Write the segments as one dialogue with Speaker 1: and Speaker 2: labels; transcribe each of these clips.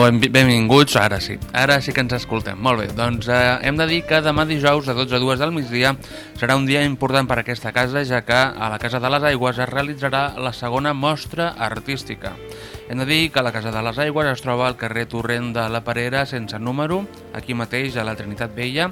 Speaker 1: Hola, ben, benvinguts. Ara sí, ara sí que ens escoltem. Molt bé, doncs eh, hem de dir que demà dijous a 12 a 2 del migdia serà un dia important per a aquesta casa, ja que a la Casa de les Aigües es realitzarà la segona mostra artística. Hem de dir que la Casa de les Aigües es troba al carrer Torrent de la Parera sense número, aquí mateix a la Trinitat Vella,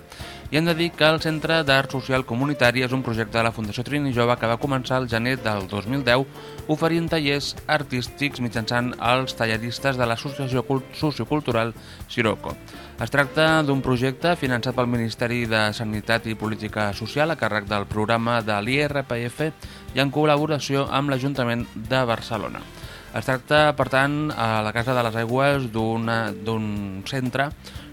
Speaker 1: i hem de dir que el Centre d'Art Social Comunitari és un projecte de la Fundació Trini Jove que va començar el gener del 2010 oferint tallers artístics mitjançant els talleristes de l'Associació Sociocultural Siroco. Es tracta d'un projecte finançat pel Ministeri de Sanitat i Política Social a càrrec del programa de l'IRPF i en col·laboració amb l'Ajuntament de Barcelona. Es tracta, per tant, a la Casa de les Aigües d'un centre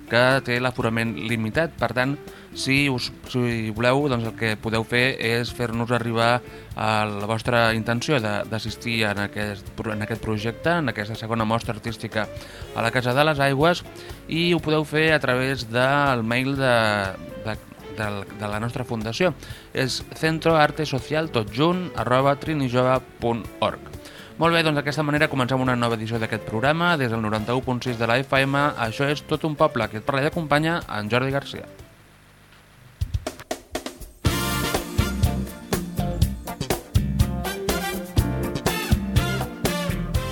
Speaker 1: que té l'aforament limitat. Per tant, si, us, si voleu, doncs el que podeu fer és fer-nos arribar a la vostra intenció d'assistir en, aquest, en aquest projecte, en aquesta segona mostra artística a la Casa de les Aigües i ho podeu fer a través del mail de, de, de, de la nostra fundació. És centroartesocial. Molt bé, doncs d'aquesta manera comencem una nova edició d'aquest programa des del 91.6 de la FM. Això és Tot un poble, que et parla i acompanya en Jordi Garcia.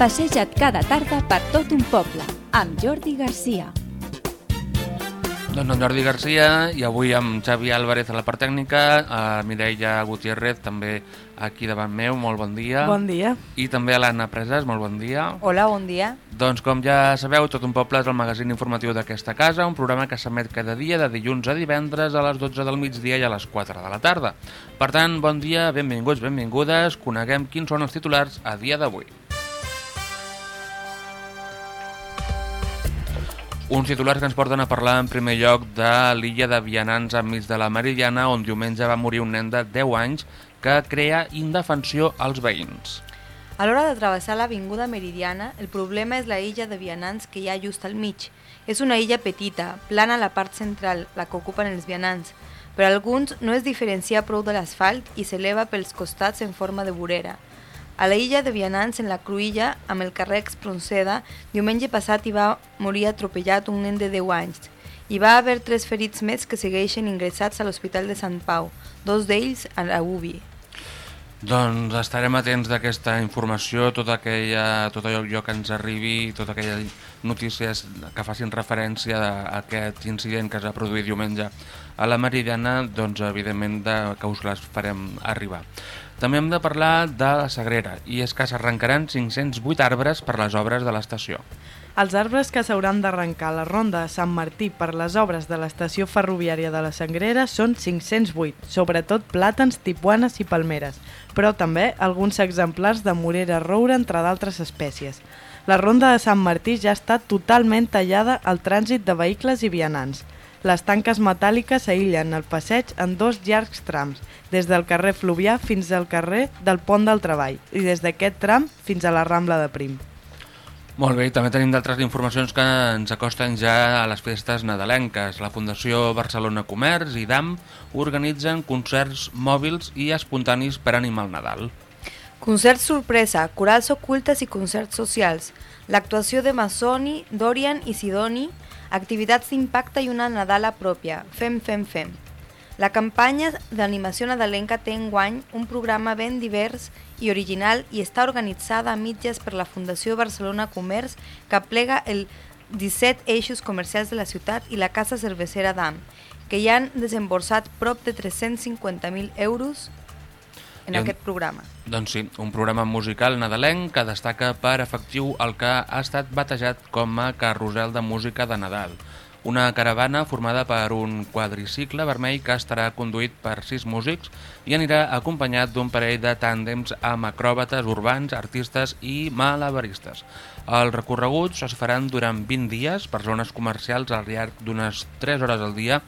Speaker 2: Passeja't cada tarda per tot un poble, amb Jordi Garcia.
Speaker 1: Doncs en Jordi Garcia i avui amb Xavi Álvarez a la part tècnica, a Mireia Gutiérrez també aquí davant meu, molt bon dia.
Speaker 3: Bon dia.
Speaker 1: I també a l'Anna Preses, molt bon dia.
Speaker 4: Hola, bon dia.
Speaker 1: Doncs com ja sabeu, Tot un poble és el magazín informatiu d'aquesta casa, un programa que s'emet cada dia de dilluns a divendres a les 12 del migdia i a les 4 de la tarda. Per tant, bon dia, benvinguts, benvingudes, coneguem quins són els titulars a dia d'avui. Uns titulars que ens porten a parlar en primer lloc de l'illa de Vianants enmig de la Meridiana, on diumenge va morir un nen de 10 anys que crea indefensió als veïns.
Speaker 4: A l'hora de travessar l'avinguda Meridiana, el problema és la illa de vianants que hi ha just al mig. És una illa petita, plana a la part central, la que ocupen els vianants. Per alguns no es diferencia prou de l'asfalt i s'eleva pels costats en forma de vorera. A la illa de Vianants, en la Cruïlla, amb el carrer Expronceda, diumenge passat hi va morir atropellat un nen de 10 anys. Hi va haver tres ferits més que segueixen ingressats a l'Hospital de Sant Pau, dos d'ells a la UBI.
Speaker 1: Doncs estarem atents d'aquesta informació, tot, aquella, tot allò que ens arribi, totes aquelles notícies que facin referència a aquest incident que es va produir diumenge a la Meridiana, doncs evidentment de, que us les farem arribar. També hem de parlar de la Sagrera, i és que s'arrencaran 508 arbres per les obres de l'estació.
Speaker 3: Els arbres que s'hauran d'arrencar a la ronda de Sant Martí per les obres de l'estació ferroviària de la Sangrera són 508, sobretot plàtans, tipuanes i palmeres, però també alguns exemplars de morera roure, entre d'altres espècies. La ronda de Sant Martí ja està totalment tallada al trànsit de vehicles i vianants. Les tanques metàl·liques aïllen el passeig en dos llargs trams, des del carrer Fluvià fins al carrer del Pont del Treball i des d'aquest tram fins a la Rambla de Prim.
Speaker 1: Molt bé, també tenim d'altres informacions que ens acosten ja a les festes nadalenques. La Fundació Barcelona Comerç i DAM organitzen concerts mòbils i espontanis per animar el Nadal.
Speaker 4: Concerts sorpresa, corals ocultes i concerts socials. L'actuació de Massoni, Dorian i Sidoni activitats d'impacte i una Nadala pròpia, Fem, Fem, Fem. La campanya d'animació nadalenca té enguany un programa ben divers i original i està organitzada a mitges per la Fundació Barcelona Comerç que plega el 17 eixos comercials de la ciutat i la Casa Cervecera d'Am, que hi han desemborsat prop de 350.000 euros en aquest programa.
Speaker 1: Doncs sí, un programa musical nadalenc que destaca per efectiu el que ha estat batejat com a carrusel de música de Nadal. Una caravana formada per un quadricicle vermell que estarà conduït per sis músics i anirà acompanyat d'un parell de tàndems amb acròbates urbans, artistes i malabaristes. Els recorreguts es faran durant 20 dies per zones comercials al llarg d'unes 3 hores al dia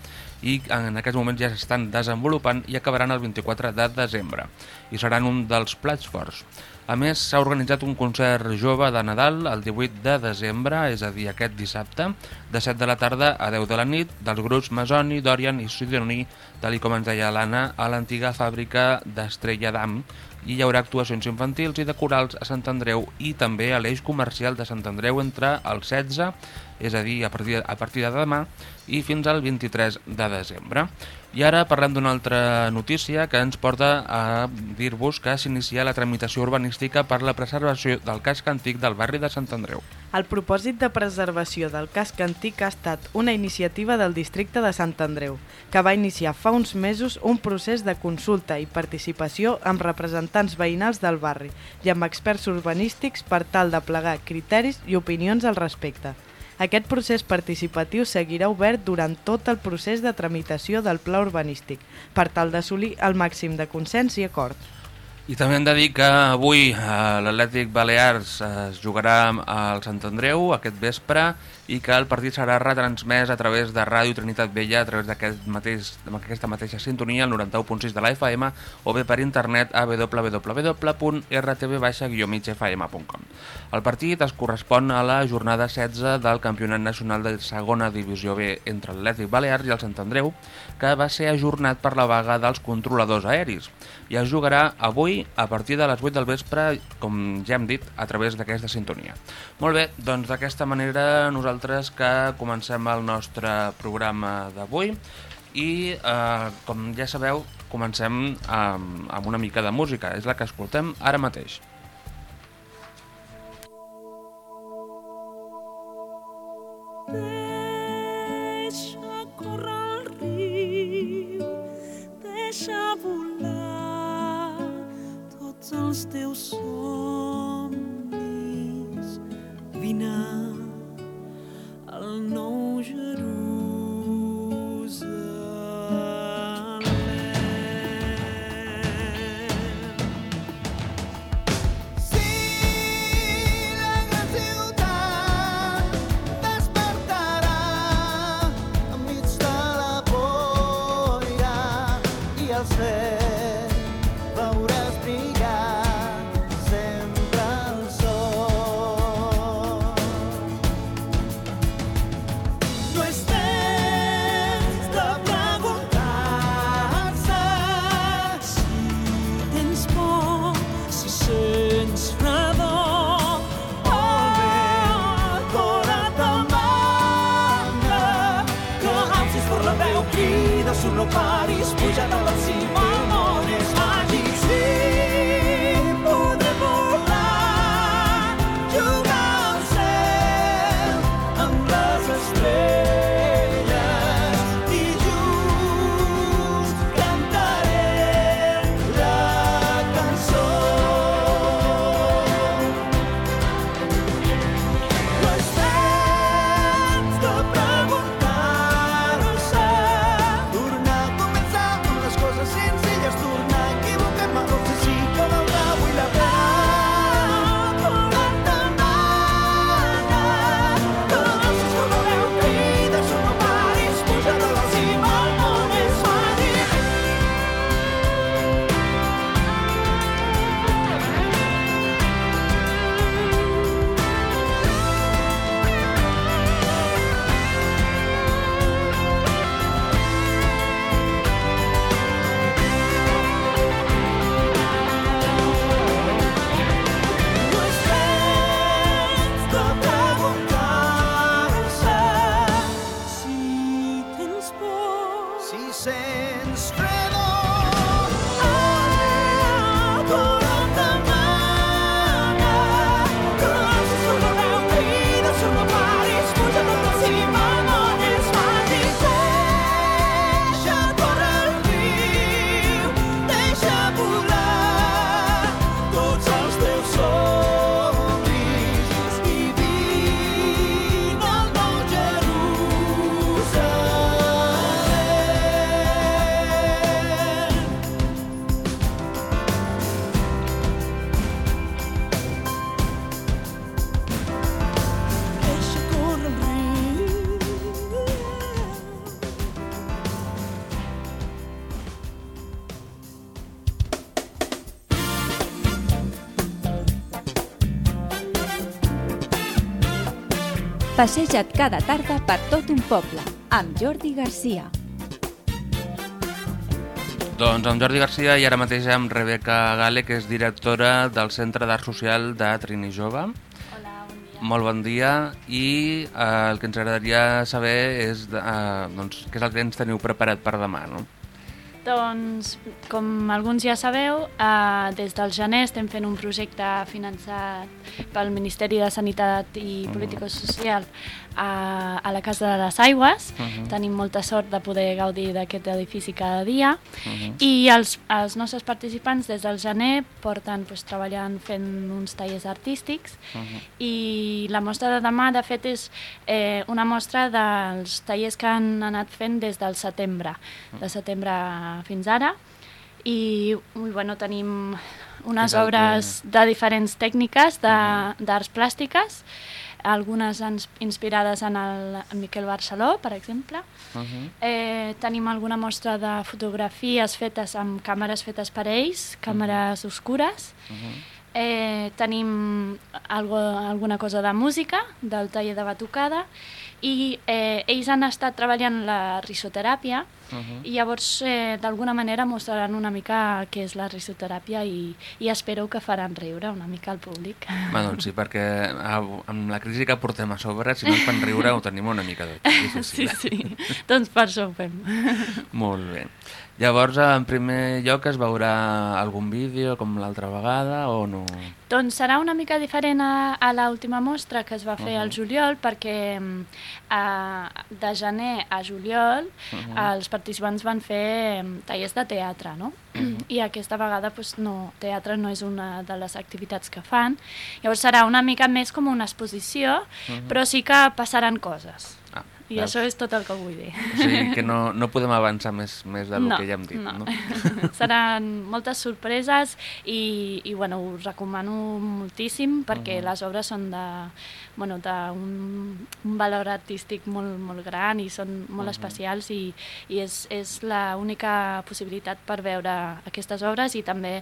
Speaker 1: i en aquests moments ja s'estan desenvolupant i acabaran el 24 de desembre i seran un dels plats forts. A més, s'ha organitzat un concert jove de Nadal el 18 de desembre, és a dir, aquest dissabte, de 7 de la tarda a 10 de la nit, dels grups Masoni, Dorian i Sidoní, tal com ens deia l'Anna, a l'antiga fàbrica d'Estrella d'Am i hi haurà actuacions infantils i de corals a Sant Andreu i també a l'eix comercial de Sant Andreu entre el 16, és a dir, a partir, a partir de demà, i fins al 23 de desembre. I ara parlem d'una altra notícia que ens porta a dir-vos que s'inicia la tramitació urbanística per la preservació del casc antic del barri de Sant Andreu.
Speaker 3: El propòsit de preservació del casc antic ha estat una iniciativa del districte de Sant Andreu, que va iniciar fa uns mesos un procés de consulta i participació amb representants veïnals del barri i amb experts urbanístics per tal de plegar criteris i opinions al respecte. Aquest procés participatiu seguirà obert durant tot el procés de tramitació del pla urbanístic, per tal d'assolir el màxim de consens i acord.
Speaker 1: I també hem de dir que avui eh, l'Atlètic Balears es jugarà al Sant Andreu aquest vespre i que el partit serà retransmès a través de Ràdio Trinitat Vella a través d'aquesta mateix, mateixa sintonia, el 91.6 de la FM o bé per internet a www.rtv-migfm.com. El partit es correspon a la jornada 16 del Campionat Nacional de Segona Divisió B entre l'Atlètic Balears i el Sant Andreu, que va ser ajornat per la vaga dels controladors aeris i es jugarà avui a partir de les 8 del vespre, com ja hem dit, a través d'aquesta sintonia. Molt bé, doncs d'aquesta manera nosaltres que comencem el nostre programa d'avui i, eh, com ja sabeu, comencem amb, amb una mica de música, és la que escoltem ara mateix.
Speaker 5: Deixa córrer tots els teus somnis. Vine al nou
Speaker 6: crida, surt, no paris, puja de la cima,
Speaker 2: Passeja't cada tarda per tot un poble, amb Jordi Garcia.
Speaker 1: Doncs amb Jordi Garcia i ara mateix amb Rebeca Gale, que és directora del Centre d'Art Social de Trini Jove.
Speaker 7: Hola, bon dia.
Speaker 1: Molt bon dia i eh, el que ens agradaria saber és eh, doncs, què és el que ens teniu preparat per demà, no?
Speaker 7: Doncs, com alguns ja sabeu, eh, des del gener estem fent un projecte finançat pel Ministeri de Sanitat i Política Social a, a la Casa de les Aigües.
Speaker 1: Mhm.
Speaker 7: Tenim molta sort de poder gaudir d'aquest edifici cada dia.
Speaker 1: Mhm.
Speaker 7: I els, els nostres participants des del gener porten doncs, treballant fent uns tallers artístics
Speaker 1: Mhm.
Speaker 7: i la mostra de demà, de fet, és eh, una mostra dels tallers que han anat fent des del setembre, de setembre fins ara. I ui, bueno, tenim unes obres de diferents tècniques de- d'arts plàstiques, algunes ens- inspirades en el en Miquel Barceló, per exemple.
Speaker 1: Mhm.
Speaker 7: Eh, tenim alguna mostra de fotografies fetes amb càmeres fetes per ells, càmeres oscures. Eh, tenim algo, alguna cosa de música, del taller de batucada, i eh, ells han estat treballant la risoteràpia, i llavors eh, d'alguna manera mostraran una mica què és la risoteràpia i, i espero que faran riure una mica al públic.
Speaker 1: Doncs sí, perquè amb la crisi que portem a sobre, si no ens fan riure, ho tenim una mica de
Speaker 7: Sí,
Speaker 1: difícil.
Speaker 7: sí. doncs per això ho fem.
Speaker 1: Molt bé. Llavors, en primer lloc, es veurà algun vídeo com l'altra vegada o no?
Speaker 7: Doncs serà una mica diferent a, a l'última mostra que es va fer al juliol perquè mm, a, de gener a juliol els participants van fer tallers de teatre, no? I aquesta vegada pues, no, teatre no és una de les activitats que fan. Llavors serà una mica més com una exposició, però sí que passaran coses. I això és tot el que vull dir.
Speaker 1: O sigui que no, no podem avançar més, més del que ja hem dit, no?
Speaker 7: no. Seran moltes sorpreses i, i bueno, us recomano moltíssim perquè les obres són de bueno, d'un un valor artístic molt, molt gran i són molt especials i, i és, és l'única possibilitat per veure aquestes obres i també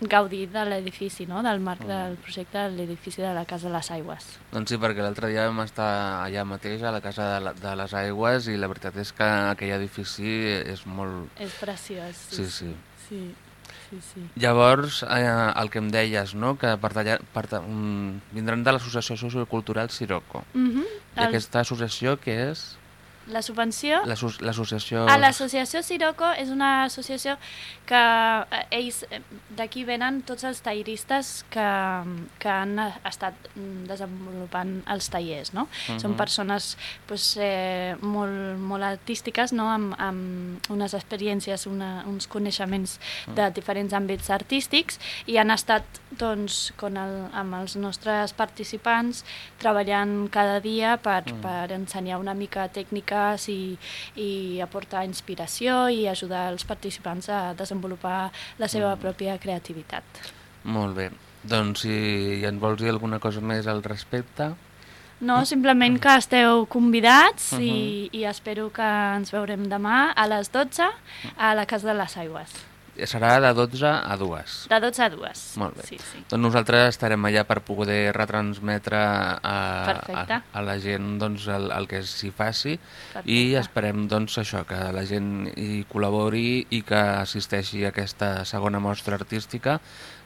Speaker 7: gaudir de l'edifici, no? del marc del projecte de l'edifici de la Casa de les Aigües.
Speaker 1: Doncs sí, perquè l'altre dia vam estar allà mateix, a la Casa de, la, de les Aigües, i la veritat és que aquell edifici és molt...
Speaker 7: És preciós.
Speaker 1: Sí, sí.
Speaker 7: sí, sí, sí.
Speaker 1: Llavors, eh, el que em deies, no?, que per tallar, per, ta- um, vindran de l'associació sociocultural Siroco.
Speaker 7: Mhm.
Speaker 1: I
Speaker 7: El-
Speaker 1: aquesta associació què és?
Speaker 7: La subvenció...
Speaker 1: L'asso- L'associació...
Speaker 7: A l'associació Siroco és una associació que eh, ells eh, d'aquí venen tots els talleristes que, que han estat mm, desenvolupant els tallers, no? Són persones pues, eh, molt, molt artístiques, no? amb, amb unes experiències, una, uns coneixements de diferents àmbits artístics i han estat doncs, con el, amb els nostres participants treballant cada dia per, per ensenyar una mica tècniques i, i aportar inspiració i ajudar els participants a desenvolupar la seva pròpia creativitat.
Speaker 1: Molt bé. Doncs si ens vols dir alguna cosa més al respecte...
Speaker 7: No, simplement que esteu convidats i, i espero que ens veurem demà a les 12 a la Casa de les Aigües.
Speaker 1: Serà de 12 a 2.
Speaker 7: De 12 a 2.
Speaker 1: Molt bé.
Speaker 7: Sí, sí.
Speaker 1: Doncs nosaltres estarem allà per poder retransmetre a, a,
Speaker 7: Perfecte.
Speaker 1: a la gent doncs, el, el que s'hi faci i
Speaker 7: Perfecte.
Speaker 1: esperem doncs, això que la gent hi col·labori i que assisteixi a aquesta segona mostra artística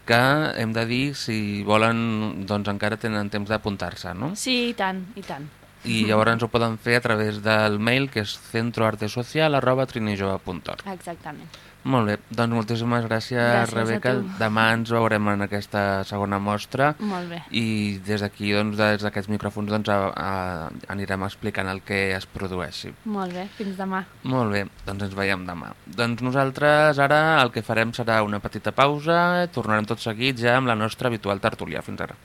Speaker 1: que hem de dir, si volen, doncs encara tenen temps d'apuntar-se, no?
Speaker 7: Sí, i tant, i tant.
Speaker 1: I llavors ho poden fer a través del mail que és centroartesocial.trinijove.org
Speaker 7: Exactament.
Speaker 1: Molt bé, doncs moltíssimes gràcies,
Speaker 7: Gràcies
Speaker 1: Rebeca. Demà ens veurem en aquesta segona mostra
Speaker 7: Molt bé.
Speaker 1: i des d'aquí, doncs, des d'aquests micròfons, doncs, a, a, anirem explicant el que es produeixi.
Speaker 7: Molt bé, fins demà.
Speaker 1: Molt bé, doncs ens veiem demà. Doncs nosaltres ara el que farem serà una petita pausa, tornarem tot seguit ja amb la nostra habitual tertúlia. Fins ara.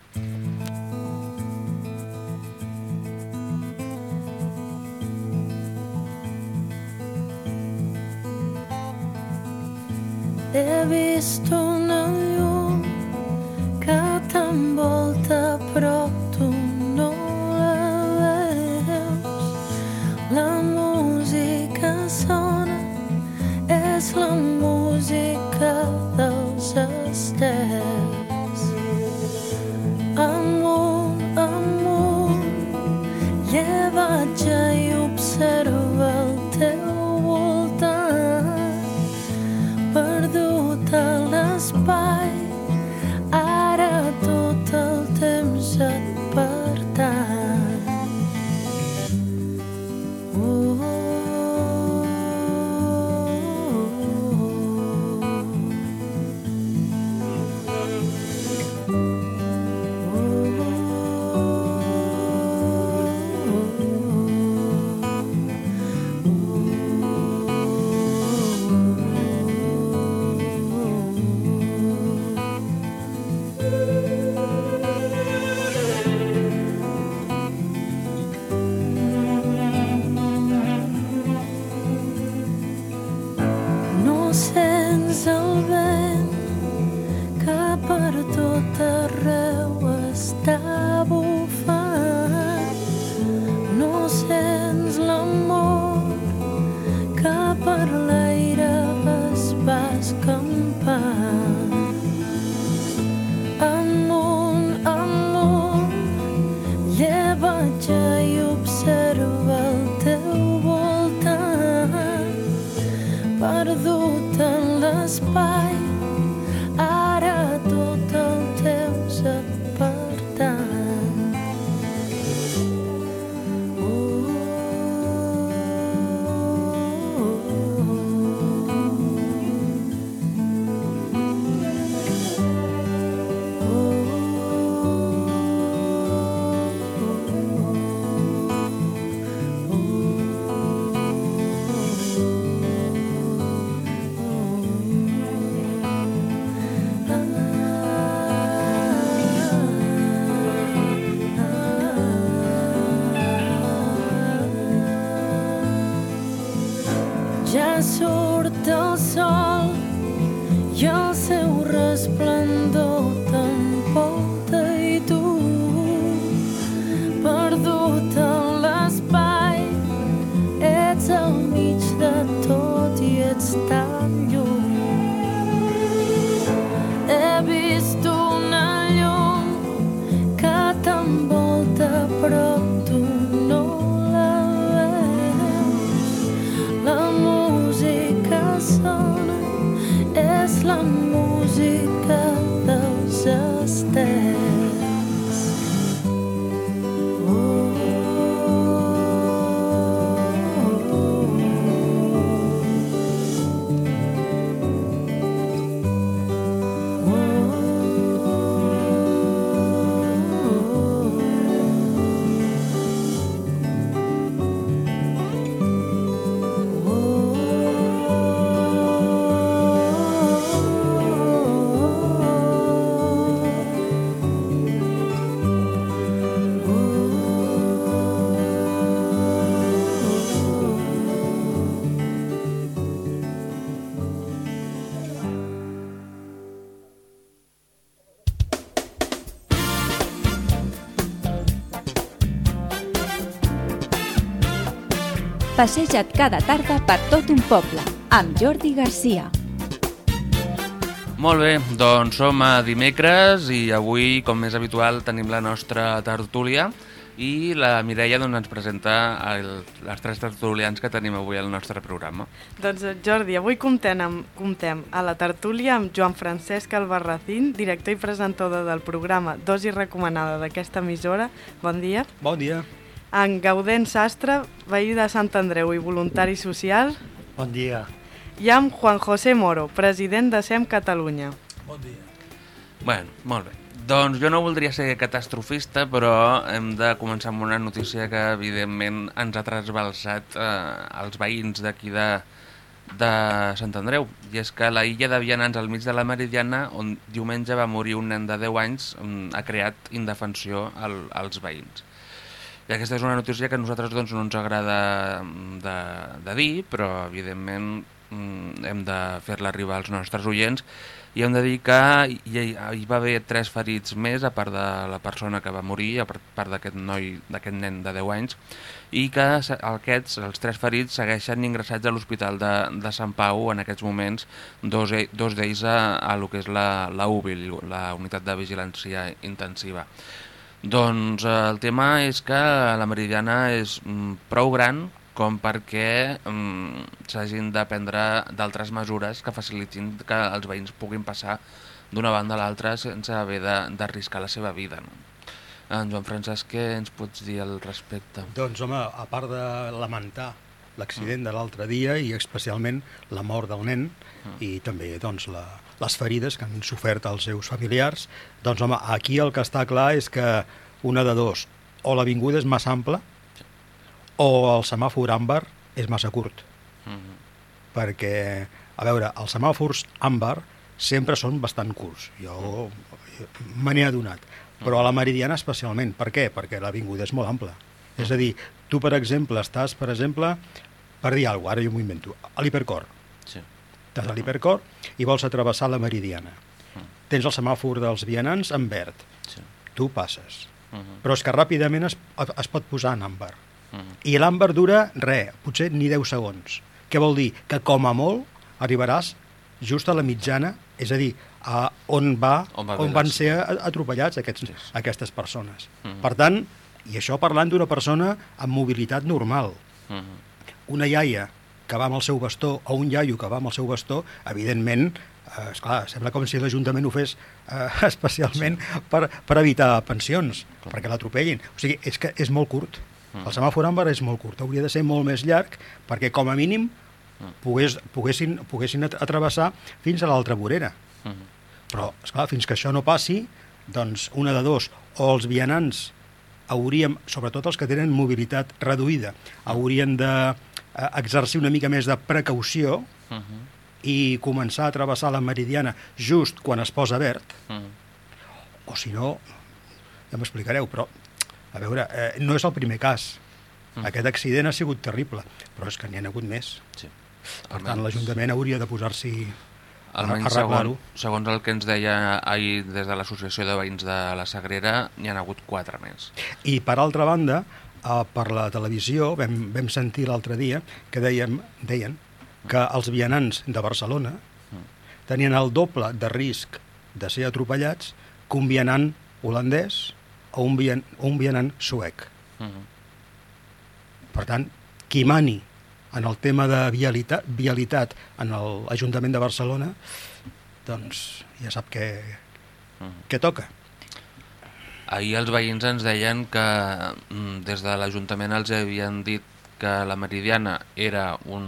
Speaker 6: He vist una llum que t'envolta però tu no la veus. La música sona, és la
Speaker 2: Passeja't cada tarda per tot un poble, amb Jordi Garcia.
Speaker 1: Molt bé, doncs som a dimecres i avui, com és habitual, tenim la nostra tertúlia i la Mireia doncs, ens presenta el, les tres tertulians que tenim avui al nostre programa.
Speaker 3: Doncs Jordi, avui comptem, amb, comptem a la tertúlia amb Joan Francesc Albarracín, director i presentador del programa Dosi Recomanada d'aquesta emissora. Bon dia.
Speaker 8: Bon dia.
Speaker 3: En Gaudent Sastre, veí de Sant Andreu i voluntari social.
Speaker 8: Bon dia.
Speaker 3: I amb Juan José Moro, president de SEM Catalunya.
Speaker 8: Bon dia.
Speaker 1: Bueno, molt bé. Doncs jo no voldria ser catastrofista, però hem de començar amb una notícia que evidentment ens ha trasbalsat eh, els veïns d'aquí de, de Sant Andreu. I és que la illa de Vianants, al mig de la Meridiana, on diumenge va morir un nen de 10 anys, mm, ha creat indefensió al, als veïns. I aquesta és una notícia que a nosaltres doncs, no ens agrada mm, de, de dir, però evidentment mm, hem de fer-la arribar als nostres oients i hem de dir que hi, hi va haver tres ferits més, a part de la persona que va morir, a part d'aquest noi, d'aquest nen de 10 anys, i que aquests, els tres ferits, segueixen ingressats a l'Hospital de, de Sant Pau en aquests moments, dos, dos d'ells a, a lo que és la, la UBIL, la Unitat de Vigilància Intensiva. Doncs eh, el tema és que la Meridiana és mm, prou gran com perquè mm, s'hagin de prendre d'altres mesures que facilitin que els veïns puguin passar d'una banda a l'altra sense haver d'arriscar la seva vida. No? En Joan Francesc, què ens pots dir al respecte?
Speaker 8: Doncs, home, a part de lamentar l'accident de l'altre dia i especialment la mort del nen i també doncs, la, les ferides que han sofert els seus familiars, doncs, home, aquí el que està clar és que una de dos, o l'avinguda és massa ampla o el semàfor àmbar és massa curt.
Speaker 1: Mhm.
Speaker 8: perquè, a veure, els semàfors àmbar sempre són bastant curts. Jo me n'he adonat. Però a la Meridiana especialment. Per què? Perquè l'avinguda és molt ampla. És a dir, tu, per exemple, estàs, per exemple, per dir alguna cosa, ara jo m'ho invento, a l'hipercor.
Speaker 1: Sí.
Speaker 8: Estàs a l'hipercor i vols atravessar la Meridiana. Tens el semàfor dels vianants en verd.
Speaker 1: Sí.
Speaker 8: Tu passes.
Speaker 1: Mhm.
Speaker 8: Però és que ràpidament es, es pot posar en àmbar.
Speaker 1: Mhm.
Speaker 8: I l'àmbar dura, res, potser ni 10 segons. Què vol dir? Que com a molt arribaràs just a la mitjana, és a dir, a on, va,
Speaker 1: On va
Speaker 8: on van ser atropellats aquests,
Speaker 1: Sí,
Speaker 8: aquestes persones.
Speaker 1: Mhm.
Speaker 8: Per tant, i això parlant d'una persona amb mobilitat normal,
Speaker 1: Mhm.
Speaker 8: una iaia que va amb el seu bastó o un iaio que va amb el seu bastó, evidentment, eh, esclar, sembla com si l'Ajuntament ho fes eh, especialment per, per evitar pensions, perquè l'atropellin. O sigui, és que és molt curt.
Speaker 1: Mm.
Speaker 8: El semàfor àmbar és molt curt, hauria de ser molt més llarg perquè, com a mínim, pogués, poguessin, poguessin at- atravessar fins a l'altra vorera.
Speaker 1: Mhm.
Speaker 8: Però, esclar, fins que això no passi, doncs una de dos, o els vianants hauríem, sobretot els que tenen mobilitat reduïda, haurien de eh, una mica més de precaució
Speaker 1: Mhm.
Speaker 8: i començar a travessar la meridiana just quan es posa verd,
Speaker 1: Mhm.
Speaker 8: o si no, ja m'explicareu, però, a veure, eh, no és el primer cas.
Speaker 1: Mm.
Speaker 8: Aquest accident ha sigut terrible, però és que n'hi ha hagut més.
Speaker 1: Sí.
Speaker 8: Per tant, l'Ajuntament hauria de posar-s'hi
Speaker 1: Almenys segons, segons el que ens deia ahir des de l'Associació de Veïns de la Sagrera, n'hi ha hagut quatre més.
Speaker 8: I per altra banda, eh, per la televisió vam, vam sentir l'altre dia que dèiem, deien que els vianants de Barcelona tenien el doble de risc de ser atropellats que un vianant holandès o un, vian, o un vianant suec.
Speaker 1: Uh -huh.
Speaker 8: Per tant, qui mani en el tema de vialitat, vialitat en l'Ajuntament de Barcelona, doncs ja sap què, què toca.
Speaker 1: Ahir els veïns ens deien que mm, des de l'Ajuntament els havien dit que la Meridiana era un,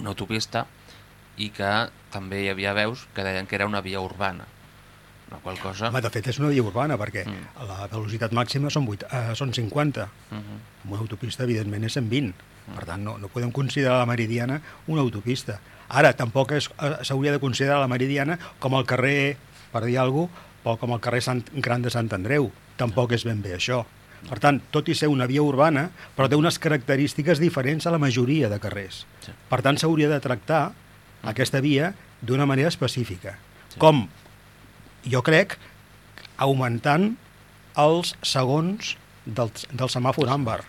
Speaker 1: una autopista i que també hi havia veus que deien que era una via urbana. La qual cosa...
Speaker 8: Home, de fet, és una via urbana, perquè
Speaker 1: Mm.
Speaker 8: mm. la velocitat màxima són, 8, eh, són 50.
Speaker 1: Uh -huh.
Speaker 8: Amb una autopista, evidentment, és 120. Per tant, no, no podem considerar la Meridiana una autopista. Ara, tampoc eh, s'hauria de considerar la Meridiana com el carrer, per dir alguna cosa, com el carrer Sant, Gran de Sant Andreu. Tampoc és ben bé això. Per tant, tot i ser una via urbana, però té unes característiques diferents a la majoria de carrers.
Speaker 1: Sí.
Speaker 8: Per tant, s'hauria de tractar aquesta via d'una manera específica. Com, jo crec, augmentant els segons del, del semàfor àmbar.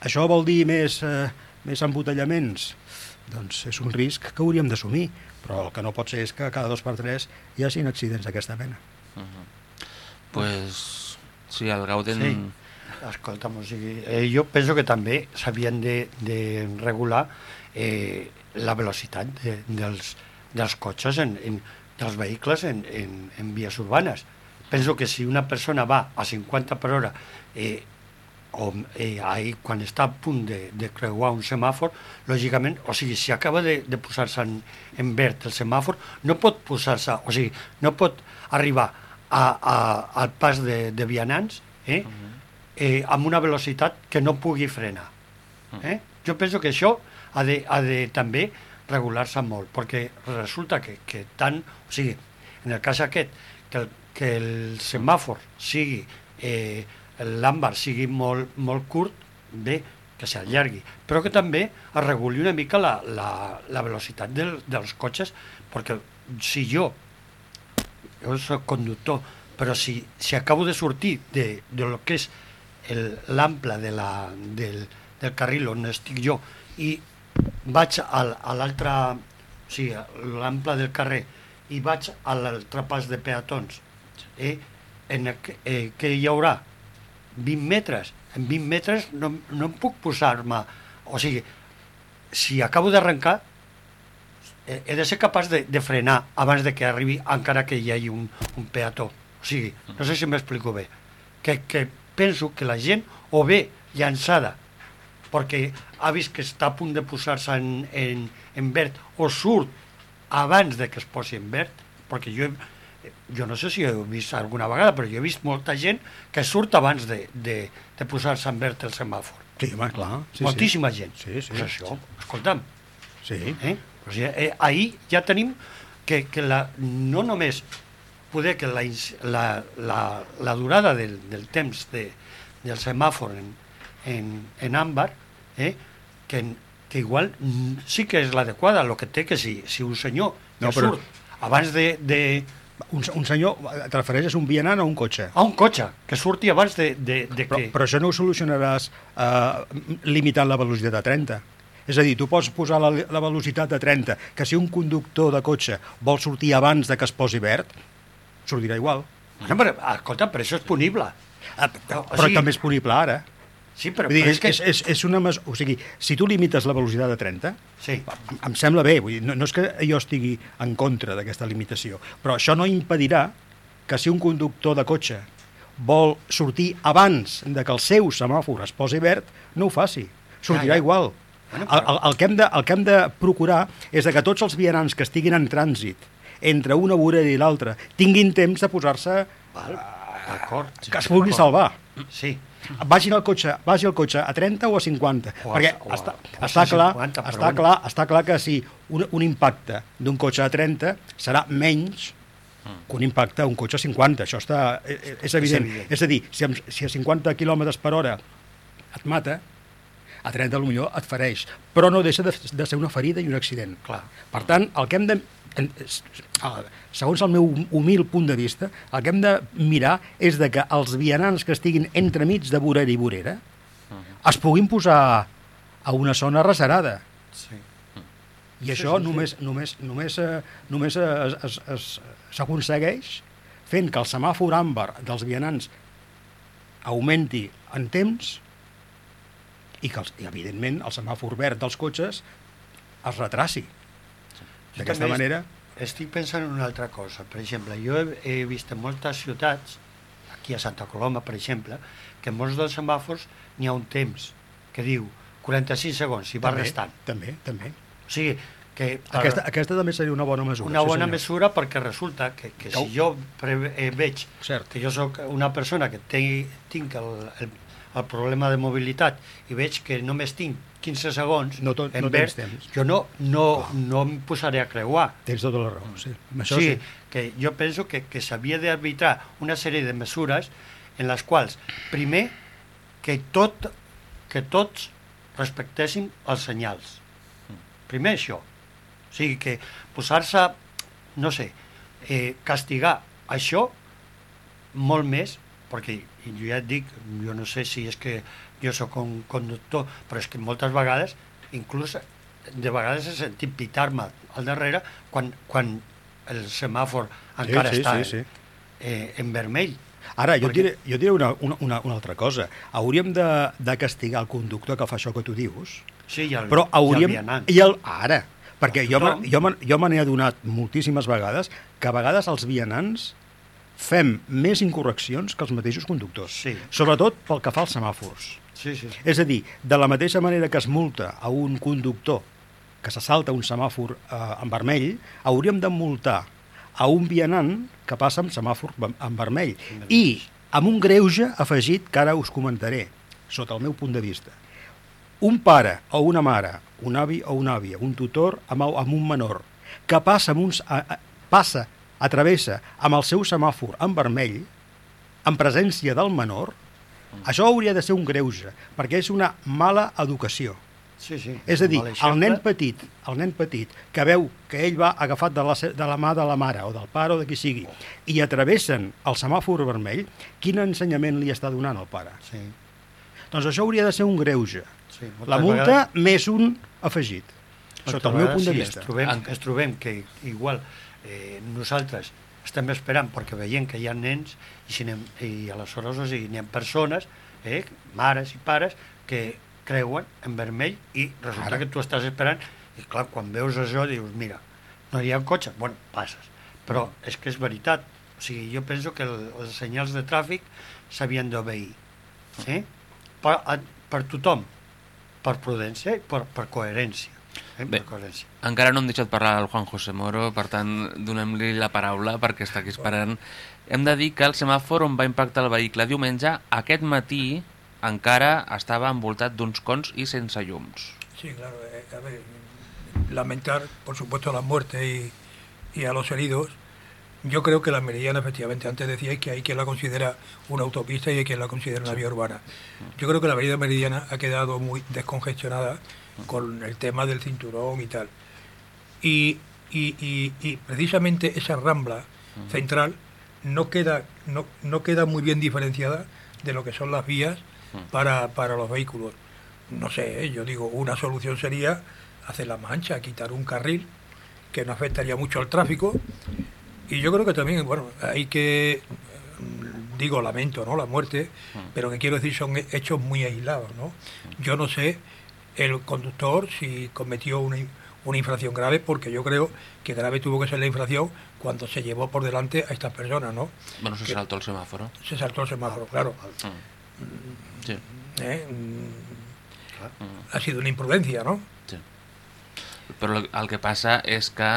Speaker 8: Això vol dir més, eh, més embotellaments? Doncs és un risc que hauríem d'assumir, però el que no pot ser és que cada dos per tres hi hagin accidents d'aquesta mena.
Speaker 1: Pues, sí, el Gauden...
Speaker 9: Sí. Escolta'm, o sigui, eh, jo penso que també s'havien de, de regular eh, la velocitat de, dels, dels cotxes, en, en, dels vehicles en, en, en vies urbanes. Penso que si una persona va a 50 per hora eh, o eh, ahí, quan està a punt de, de creuar un semàfor, lògicament, o sigui, si acaba de, de posar-se en, en verd el semàfor, no pot posar-se, o sigui, no pot arribar a, a, al pas de, de vianants eh, eh, amb una velocitat que no pugui frenar. Eh? Jo penso que això ha de, ha de també regular-se molt, perquè resulta que, que tant, o sigui, en el cas aquest, que el, que el semàfor sigui, eh, l'àmbar sigui molt, molt curt, bé, que s'allargui, però que també es reguli una mica la, la, la velocitat del, dels cotxes, perquè si jo jo soc conductor, però si, si acabo de sortir de, de lo que és el- l'ample de la, del, del carril on estic jo i vaig al, a l'altre, o sigui, l'ample del carrer i vaig a l'altre pas de peatons, eh, en el, eh, que hi haurà 20 metres. En 20 metres no, no em puc posar-me... O sigui, si acabo d'arrencar, he de ser capaç de, de frenar abans de que arribi encara que hi hagi un, un peató. O sigui, no sé si m'explico bé. Que, que penso que la gent o bé llançada perquè ha vist que està a punt de posar-se en, en, en verd o surt abans de que es posi en verd, perquè jo, he, jo no sé si ho he vist alguna vegada, però jo he vist molta gent que surt abans de, de, de posar-se en verd el semàfor.
Speaker 8: Sí, home, clar. Sí,
Speaker 9: Moltíssima gent.
Speaker 8: Sí, sí.
Speaker 9: Pues això, escolta'm,
Speaker 8: Sí.
Speaker 9: Eh? O sigui, eh, ahir ja tenim que, que la, no només poder que la, la, la, la durada del, del temps de, del semàfor en, en, en àmbar, eh, que, que igual sí que és l'adequada, el que té que si, si un senyor
Speaker 8: no, però-
Speaker 9: surt abans de, de,
Speaker 8: Un, un senyor, et refereixes a un vianant o un cotxe?
Speaker 9: a un cotxe, que surti abans de, de, de
Speaker 8: Però,
Speaker 9: que...
Speaker 8: però això no ho solucionaràs eh, limitant la velocitat a 30. És a dir, tu pots posar la, la velocitat a 30, que si un conductor de cotxe vol sortir abans de que es posi verd, sortirà igual.
Speaker 9: No, però, escolta, però això és punible.
Speaker 8: Ah,
Speaker 9: o
Speaker 8: però
Speaker 9: sigui-
Speaker 8: també és punible ara.
Speaker 9: Sí, però,
Speaker 8: dir,
Speaker 9: però
Speaker 8: és, és, és, és una mes... O sigui, si tu limites la velocitat a 30,
Speaker 9: Sí.
Speaker 8: em- em sembla bé, vull dir, no, no és que jo estigui en contra d'aquesta limitació, però això no impedirà que si un conductor de cotxe vol sortir abans de que el seu semàfor es posi verd, no ho faci. Sortirà
Speaker 9: Ja, ja.
Speaker 8: igual.
Speaker 9: Bueno,
Speaker 8: El, el, el, que hem de, el que hem de procurar és de que tots els vianants que estiguin en trànsit entre una vorera i l'altra tinguin temps de posar-se
Speaker 9: Val, d'acord.
Speaker 8: que es pugui salvar.
Speaker 9: Sí.
Speaker 8: Vagin al cotxe, vagi al cotxe a 30 o a 50,
Speaker 9: O
Speaker 8: perquè
Speaker 9: o
Speaker 8: està,
Speaker 9: o
Speaker 8: està, clar,
Speaker 9: 50, però
Speaker 8: està, clar, està clar que si un, un impacte d'un cotxe a 30 serà menys que un impacte a un cotxe a 50, això està, eh, eh, és evident.
Speaker 9: evident.
Speaker 8: És, a dir, si, si a 50 km per hora et mata, a 30 potser et fereix, però no deixa de, de ser una ferida i un accident.
Speaker 9: Clar.
Speaker 8: Per tant, el que hem de, segons el meu humil punt de vista, el que hem de mirar és de que els vianants que estiguin entremig de vorera i vorera es puguin posar a una zona reserada.
Speaker 9: Sí.
Speaker 8: I això només, només, només, eh, només eh, s'aconsegueix fent que el semàfor àmbar dels vianants augmenti en temps i que, els, i, evidentment, el semàfor verd dels cotxes es retraci. D'aquesta manera...
Speaker 9: Estic pensant en una altra cosa. Per exemple, jo he, he vist en moltes ciutats, aquí a Santa Coloma, per exemple, que en molts dels semàfors n'hi ha un temps que diu 45 segons i va
Speaker 8: també,
Speaker 9: restant.
Speaker 8: També, també.
Speaker 9: O sigui, que per
Speaker 8: Aquesta, aquesta també seria una bona mesura.
Speaker 9: una
Speaker 8: sí,
Speaker 9: bona
Speaker 8: senyor.
Speaker 9: mesura perquè resulta que, que si jo preve, eh, veig
Speaker 8: Cert.
Speaker 9: que jo sóc una persona que tinc el, el, el problema de mobilitat i veig que només tinc 15 segons
Speaker 8: No tot-
Speaker 9: en
Speaker 8: no
Speaker 9: verd,
Speaker 8: temps.
Speaker 9: jo no, no, no em posaré a creuar.
Speaker 8: Tens tota la raó, sí. Amb Això
Speaker 9: sí,
Speaker 8: sí.
Speaker 9: que jo penso que, que s'havia d'arbitrar una sèrie de mesures en les quals, primer, que, tot, que tots respectéssim els senyals. Primer això. O sigui, que posar-se, no sé, eh, castigar això molt més, perquè jo ja et dic, jo no sé si és que jo sóc un conductor, però és que moltes vegades, inclús de vegades he sentit pitar-me al darrere quan, quan el semàfor encara
Speaker 8: sí,
Speaker 9: està
Speaker 8: sí, sí.
Speaker 9: Eh, en vermell.
Speaker 8: Ara, jo
Speaker 9: Perquè-
Speaker 8: diré, jo diré una, una, una, altra cosa. Hauríem de, de castigar el conductor que fa això que tu dius,
Speaker 9: Sí, i el,
Speaker 8: però hauríem...
Speaker 9: i el vianant.
Speaker 8: I el, ara, perquè jo, jo, me- jo me n'he adonat moltíssimes vegades que a vegades els vianants fem més incorreccions que els mateixos conductors.
Speaker 9: Sí.
Speaker 8: Sobretot pel que fa als semàfors.
Speaker 9: Sí, sí.
Speaker 8: És a dir, de la mateixa manera que es multa a un conductor que se salta un semàfor eh, en vermell, hauríem de multar a un vianant que passa amb semàfor en vermell. I amb un greuge afegit que ara us comentaré, sota el meu punt de vista. Un pare o una mare, un avi o una àvia, un tutor amb, amb un menor, que passa, amb uns, a, a, passa, atravessa amb el seu semàfor en vermell, en presència del menor, això hauria de ser un greuge, perquè és una mala educació.
Speaker 9: sí, sí.
Speaker 8: És a dir, el nen petit, el nen petit, que veu que ell va agafat de la, de la mà de la mare o del pare o de qui sigui, i atravessen el semàfor vermell, quin ensenyament li està donant el pare?
Speaker 9: Sí,
Speaker 8: Doncs això hauria de ser un greuge.
Speaker 9: sí.
Speaker 8: La multa
Speaker 9: vegades-
Speaker 8: més un afegit, sota el meu punt de
Speaker 9: sí,
Speaker 8: vista.
Speaker 9: Ens trobem,
Speaker 1: En-
Speaker 9: ens trobem que igual eh, nosaltres estem esperant perquè veiem que hi ha nens i, si anem, i aleshores o sigui, hi ha persones, eh, mares i pares, que creuen en vermell i resulta
Speaker 8: Ara.
Speaker 9: que tu estàs esperant i clar, quan veus això dius, mira, no hi ha cotxe, bueno, passes. Però és que és veritat. O sigui, jo penso que el, els senyals de tràfic s'havien d'obeir. Eh? Per, a, per tothom. Per prudència i per, per coherència.
Speaker 1: Bé. Encara no hem deixat parlar el Juan José Moro, per tant, donem-li la paraula perquè està aquí esperant. Hem de dir que el semàfor on va impactar el vehicle diumenge, aquest matí encara estava envoltat d'uns cons i sense llums.
Speaker 10: Sí, claro. eh, a ver, lamentar, por supuesto, la muerte y, y a los heridos. Yo creo que la Meridiana, efectivamente, antes decíais que hay quien la considera una autopista y hay quien la considera una vía urbana. Yo creo que la avenida Meridiana ha quedado muy descongestionada con el tema del cinturón y tal. Y, y- y- y precisamente esa rambla central no queda, no, no queda muy bien diferenciada de lo que son las vías para, para los vehículos. No sé, ¿eh? yo digo, una solución sería hacer la mancha, quitar un carril que no afectaría mucho al tráfico. Y yo creo que también, bueno, hay que, mm, digo, lamento, ¿no? La muerte, pero que quiero decir son he- hechos muy aislados, ¿no? Yo no sé el conductor si cometió una, una infracción grave, porque yo creo que grave tuvo que ser la infracción cuando se llevó por delante a estas personas, ¿no?
Speaker 1: Bueno, se
Speaker 10: Que-
Speaker 1: saltó el semáforo.
Speaker 10: Se saltó el semáforo, claro.
Speaker 1: Sí.
Speaker 10: ¿eh? Mm, Ha sido una imprudencia, ¿no?
Speaker 1: Sí. Però el que passa és que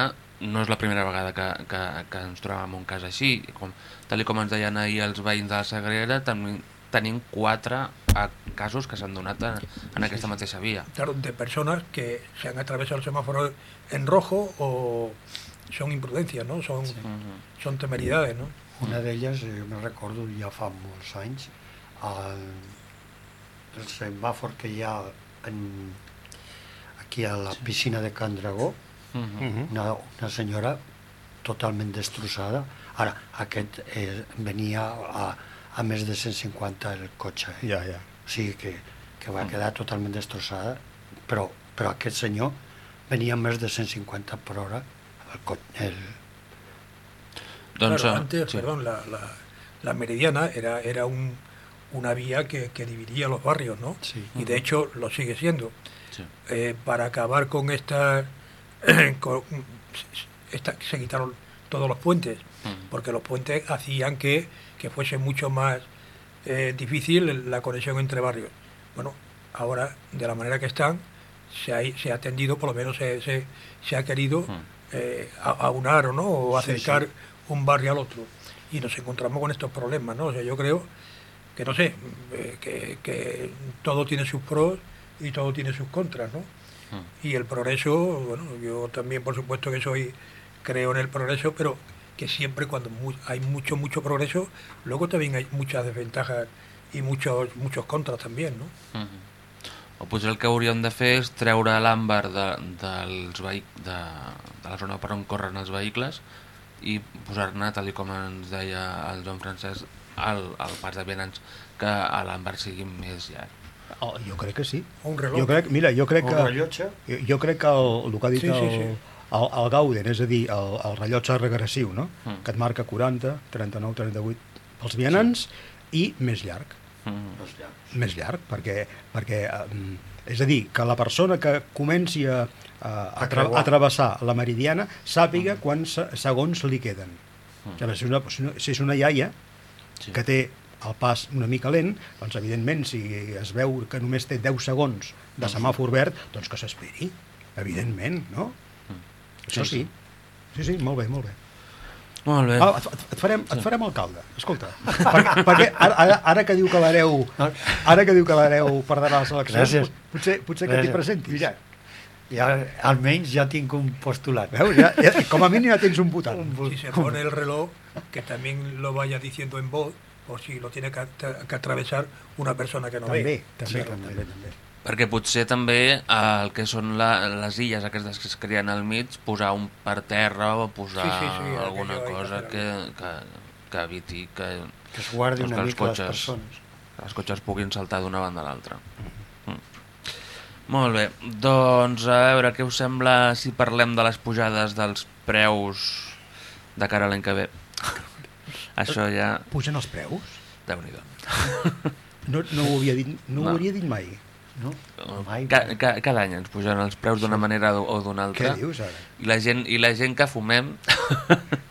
Speaker 1: no és la primera vegada que, que, que ens trobem en un cas així. Com, tal com ens deien ahir els veïns de la Sagrera, tenim, tenim quatre eh, casos que s'han donat en, en aquesta mateixa via.
Speaker 10: Claro, de personas que se han atravesado el semáforo en rojo o son imprudencias, ¿no? Son, son temeridades, ¿no?
Speaker 9: Una d'elles, eh, jo me recordo ja fa molts anys, el, el semàfor que hi ha en, aquí a la piscina de Can Dragó,
Speaker 1: Mhm.
Speaker 9: una, una senyora totalment destrossada. Ara, aquest eh, venia a, a més de 150 el cotxe. Eh?
Speaker 8: Ja, ja.
Speaker 9: O sigui que, que va quedar totalment destrossada, però, però aquest senyor venia a més de 150 per hora el, co- el,
Speaker 1: Doncs,
Speaker 10: Claro,
Speaker 1: eh,
Speaker 10: antes,
Speaker 1: sí.
Speaker 10: perdón, la, la, la meridiana era, era un, una vía que, que dividía los barrios, ¿no?
Speaker 9: Sí.
Speaker 10: Y de hecho lo sigue siendo.
Speaker 1: Sí.
Speaker 10: Eh, para acabar con esta, con- esta- se quitaron todos los puentes,
Speaker 1: Mm.
Speaker 10: porque los puentes hacían que, que fuese mucho más eh, difícil la conexión entre barrios. Bueno, ahora de la manera que están, se ha, se ha atendido, por lo menos se, se, se ha querido
Speaker 1: Mm.
Speaker 10: eh, a- aunar o no, o acercar
Speaker 9: sí.
Speaker 10: un barrio al otro. Y nos encontramos con estos problemas, ¿no? O sea, yo creo que, no sé, eh, que, que todo tiene sus pros y todo tiene sus contras, ¿no?
Speaker 1: Mm.
Speaker 10: Y el progreso, bueno, yo también por supuesto que soy, creo en el progreso, pero que siempre cuando mu- hay mucho, mucho progreso, luego también hay muchas desventajas y muchos, muchos contras también, ¿no?
Speaker 1: Mhm. O potser el que hauríem de fer és treure l'àmbar de, dels de, de la zona per on corren els vehicles i posar-ne, tal com ens deia el Joan Francesc, al, al pas de vianants, que a l'àmbar sigui més llarg.
Speaker 8: Oh, jo crec que sí.
Speaker 10: O un reloj.
Speaker 8: Jo crec, mira, jo crec
Speaker 9: un
Speaker 8: que...
Speaker 9: rellotge.
Speaker 8: Jo, jo crec que el, el que ha dit
Speaker 10: Sí, sí,
Speaker 8: el,
Speaker 10: sí.
Speaker 8: El, el Gauden, és a dir, el, el rellotge regressiu, no?
Speaker 1: Mm.
Speaker 8: que et marca 40, 39, 38 pels vianants i més llarg.
Speaker 9: Ja.
Speaker 8: Més llarg, perquè, perquè eh, és a dir, que la persona que comenci a, a, a, tra a travessar la meridiana sàpiga quants se- segons li queden.
Speaker 1: Mm.
Speaker 8: Mm. Si, una, si, una, si és una iaia
Speaker 1: Sí.
Speaker 8: que té el pas una mica lent, doncs evidentment si es veu que només té 10 segons de semàfor verd, doncs que s'esperi, evidentment, no? Això
Speaker 1: Sí,
Speaker 8: sí. Sí, sí, molt bé, molt bé.
Speaker 1: Molt bé.
Speaker 8: Ah, et, et, farem, et farem alcalde, escolta. perquè perquè ara, ara, que diu que l'hereu ara que diu que l'hereu perdrà les eleccions,
Speaker 9: Gràcies.
Speaker 8: pot- potser, potser que t'hi presentis.
Speaker 9: Mira, ja, almenys ja tinc un postulat.
Speaker 8: Veus? Ja, ja, com a mínim ja tens un votant.
Speaker 10: Si se pone el reloj, que también lo vaya diciendo en voz, o si lo tiene que, que atravesar una persona que no
Speaker 8: També,
Speaker 10: ve.
Speaker 8: també,
Speaker 9: Sí,
Speaker 8: també, també.
Speaker 1: Perquè potser també eh, el que són la, les illes aquestes que es creen al mig, posar un per terra o posar
Speaker 10: Sí, sí, sí,
Speaker 1: alguna
Speaker 10: que
Speaker 1: cosa que, que, que eviti que,
Speaker 9: Que es guardi
Speaker 1: doncs
Speaker 9: una mica les persones.
Speaker 1: que els cotxes puguin saltar d'una banda a l'altra. Mm. Molt bé, doncs a veure què us sembla si parlem de les pujades dels preus de cara a l'any que ve. Això ja...
Speaker 8: Pugen els preus?
Speaker 1: déu nhi
Speaker 8: No, no ho havia dit, no,
Speaker 1: No.
Speaker 8: ho hauria dit mai.
Speaker 9: No? Mai.
Speaker 1: Ca, ca, cada any ens pugen els preus d'una manera o, d'una
Speaker 8: Què
Speaker 1: altra.
Speaker 8: dius ara?
Speaker 1: I la gent, i la gent que fumem...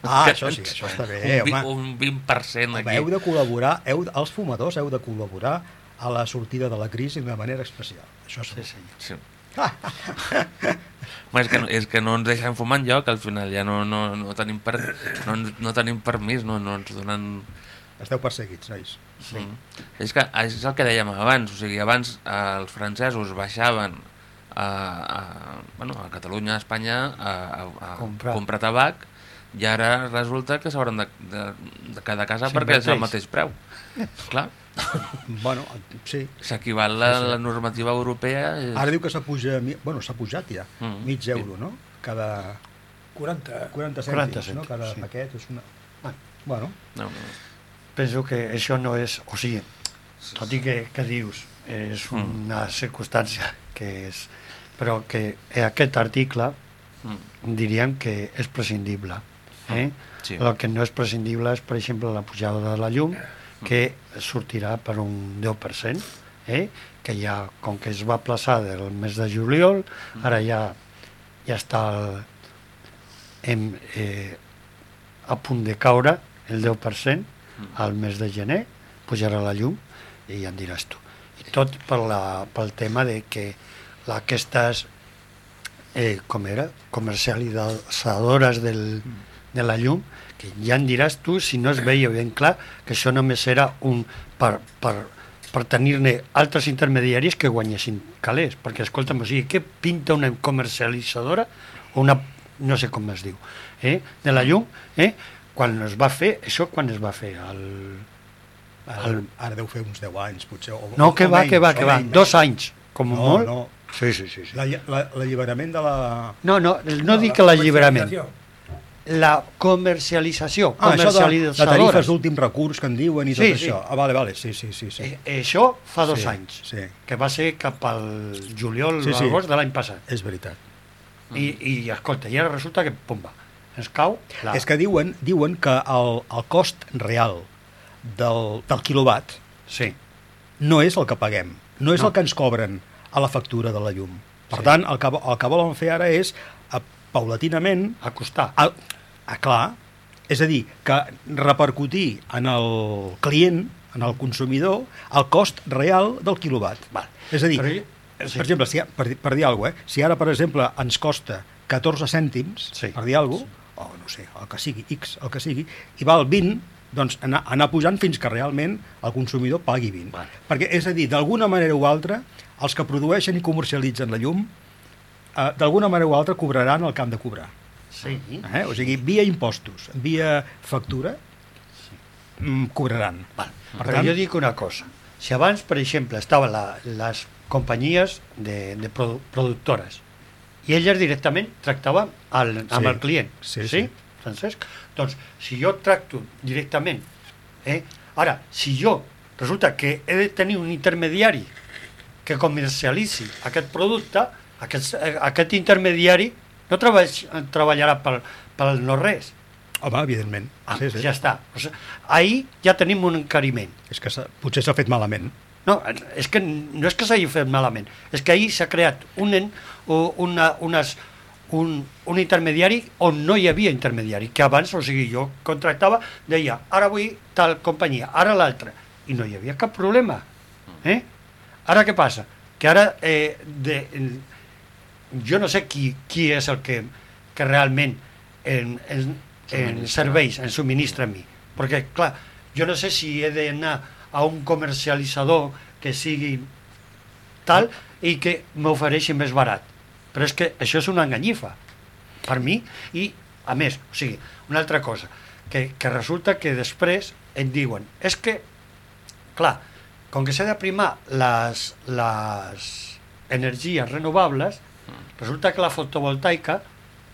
Speaker 8: Ah,
Speaker 1: que
Speaker 8: això sí, això està bé,
Speaker 1: un,
Speaker 8: home.
Speaker 1: Un 20%
Speaker 8: Home,
Speaker 1: aquí.
Speaker 8: heu de col·laborar, heu, els fumadors heu de col·laborar a la sortida de la crisi d'una manera especial. Això
Speaker 9: Sí,
Speaker 8: sí.
Speaker 9: senyor.
Speaker 1: Sí. Home, és, que no, és que no ens deixen fumar enlloc, al final ja no, no, no, tenim, per, no, no tenim permís, no, no ens donen...
Speaker 8: Esteu perseguits, nois.
Speaker 1: Sí. Mm. És que és el que dèiem abans, o sigui, abans eh, els francesos baixaven a, a, bueno, a Catalunya, a Espanya, a, a, a
Speaker 9: Comprar.
Speaker 1: comprar tabac, i ara resulta que s'hauran de, de, de cada casa
Speaker 9: Sí,
Speaker 1: perquè és el
Speaker 9: mateix.
Speaker 1: preu. Clar,
Speaker 8: Bueno, sí.
Speaker 1: s'equival la, la normativa europea. És...
Speaker 8: Ara diu que s'apuja, mi- bueno, s'ha pujat ja,
Speaker 1: Mm.
Speaker 8: mig euro, no? Cada
Speaker 10: 40.
Speaker 8: 40 cèntims,
Speaker 9: 40
Speaker 8: no?
Speaker 9: cèntims,
Speaker 8: Cada
Speaker 9: sí.
Speaker 8: paquet és una... Bueno,
Speaker 1: No, no.
Speaker 9: Penso que això no és... O sigui, tot i que, que dius, és
Speaker 1: Mm.
Speaker 9: una circumstància que és... Però que aquest article
Speaker 1: Mm.
Speaker 9: diríem que és prescindible. Eh?
Speaker 1: Sí.
Speaker 9: El que no és prescindible és, per exemple, la pujada de la llum, que sortirà per un 10%, eh? que ja, com que es va plaçar del mes de juliol, ara ja, ja està el, hem, eh, a punt de caure el 10% al mes de gener, pujarà la llum i ja em diràs tu. I tot per la, pel tema de que aquestes eh, com era, comercialitzadores del, de la llum, que ja em diràs tu si no es veia ben clar que això només era un per, per, per tenir-ne altres intermediaris que guanyessin calés, perquè escolta'm, o sigui, què pinta una comercialitzadora o una, no sé com es diu, eh, de la llum, eh, quan es va fer, això quan es va fer, el,
Speaker 8: ara, ara deu fer uns 10 anys, potser. O,
Speaker 9: no,
Speaker 8: o
Speaker 9: que va,
Speaker 8: menys,
Speaker 9: que va, que va,
Speaker 8: menys.
Speaker 9: dos anys, com
Speaker 8: No,
Speaker 9: molt...
Speaker 8: no.
Speaker 9: Sí, sí, sí. sí.
Speaker 8: La- la- L'alliberament de la...
Speaker 9: No, no, no dic que l'alliberament. La comercialització,
Speaker 8: Ah, això de, de
Speaker 9: comercialitzadores.
Speaker 8: tarifes d'últim recurs que en diuen i tot
Speaker 9: Sí, sí.
Speaker 8: això. Ah, vale, vale, sí, sí, sí. sí.
Speaker 9: Eh, això fa dos
Speaker 8: Sí,
Speaker 9: anys,
Speaker 8: sí.
Speaker 9: que va ser cap al juliol
Speaker 8: Sí, sí.
Speaker 9: agost de l'any passat.
Speaker 8: És veritat.
Speaker 9: I, I, escolta, i ara resulta que, pumba, ens cau la...
Speaker 8: És que diuen, diuen que el, el cost real del, del quilowatt
Speaker 9: Sí,
Speaker 8: no és el que paguem, no és
Speaker 9: No.
Speaker 8: el que ens cobren a la factura de la llum. Per
Speaker 9: Sí.
Speaker 8: tant, el que, el que volen fer ara és, a, paulatinament,
Speaker 9: acostar.
Speaker 8: a, a clar, és a dir, que repercutir en el client, en el consumidor, el cost real del quilowatt.
Speaker 9: Val.
Speaker 8: És a dir,
Speaker 9: Però jo-
Speaker 8: per
Speaker 9: sí.
Speaker 8: exemple, si, per, per dir alguna cosa, eh? si ara, per exemple, ens costa 14 cèntims,
Speaker 9: Sí.
Speaker 8: per dir alguna cosa, o no sé, el que sigui, X, el que sigui, i val 20, doncs anar, anar pujant fins que realment el consumidor pagui 20.
Speaker 9: Val.
Speaker 8: Perquè, és a dir, d'alguna manera o altra, els que produeixen i comercialitzen la llum, eh, d'alguna manera o altra cobraran el que han de cobrar.
Speaker 9: Sí.
Speaker 8: Eh? O sigui, via impostos, via factura, mm, cobraran. Per
Speaker 9: Però
Speaker 8: tant-
Speaker 9: jo dic una cosa. Si abans, per exemple, estaven la, les companyies de, de produ productores i elles directament tractaven el, amb
Speaker 8: Sí.
Speaker 9: el client.
Speaker 8: Sí,
Speaker 9: sí,
Speaker 8: sí.
Speaker 9: Francesc? Doncs, si jo tracto directament... Eh, ara, si jo resulta que he de tenir un intermediari que comercialitzi aquest producte, aquest, eh, aquest intermediari no treball, treballarà pel, pel no res.
Speaker 8: Home, evidentment.
Speaker 9: Ah,
Speaker 8: sí, sí.
Speaker 9: Ja està. O sigui, ahir ja tenim un encariment.
Speaker 8: És que potser s'ha fet malament.
Speaker 9: No, és que no és que s'hagi fet malament, és que ahir s'ha creat un, en, o una, unes, un, un intermediari on no hi havia intermediari, que abans, o sigui, jo contractava, deia, ara vull tal companyia, ara l'altra, i no hi havia cap problema. Eh? Ara què passa? Que ara eh, de, jo no sé qui, qui és el que, que realment en, en, en serveis, en subministra a mi. Perquè, clar, jo no sé si he d'anar a un comercialitzador que sigui tal i que m'ofereixi més barat. Però és que això és una enganyifa per mi i, a més, o sigui, una altra cosa, que, que resulta que després et diuen, és que, clar, com que s'ha de primar les, les energies renovables, resulta que la fotovoltaica,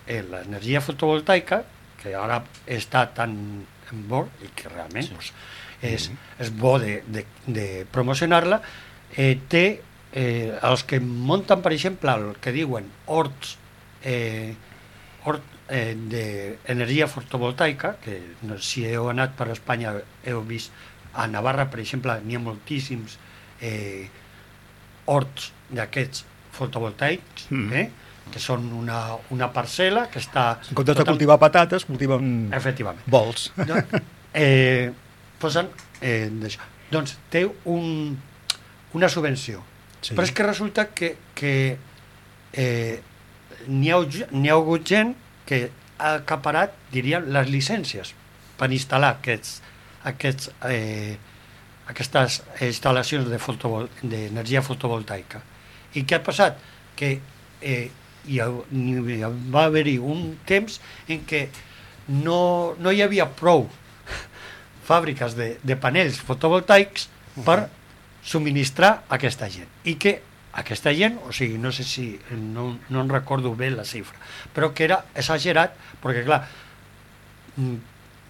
Speaker 9: eh, l'energia fotovoltaica, que ara està tan en bord i que realment sí. pues, és, és bo de, de, de promocionar-la, eh, té eh, els que munten, per exemple, el que diuen horts, eh, hort eh, d'energia fotovoltaica, que no, si heu anat per Espanya heu vist a Navarra, per exemple, n'hi ha moltíssims eh, horts d'aquests fotovoltaics,
Speaker 8: Mm.
Speaker 9: eh, que són una, una parcel·la que està...
Speaker 8: En comptes de cultivar patates, cultiven
Speaker 9: Efectivament.
Speaker 8: bols.
Speaker 9: No, eh, posen eh, d'això. Doncs té un, una subvenció.
Speaker 8: Sí.
Speaker 9: Però és que resulta que, que eh, n'hi ha, ha hagut gent que ha acaparat, diríem, les llicències per instal·lar aquests, aquests, eh, aquestes instal·lacions de fotovol- d'energia fotovoltaica. I què ha passat? Que eh, hi, ha, hi va haver-hi un temps en què no, no hi havia prou fàbriques de, de panells fotovoltaics per subministrar a aquesta gent. I que aquesta gent, o sigui, no sé si, no, no en recordo bé la xifra, però que era exagerat, perquè clar, mm,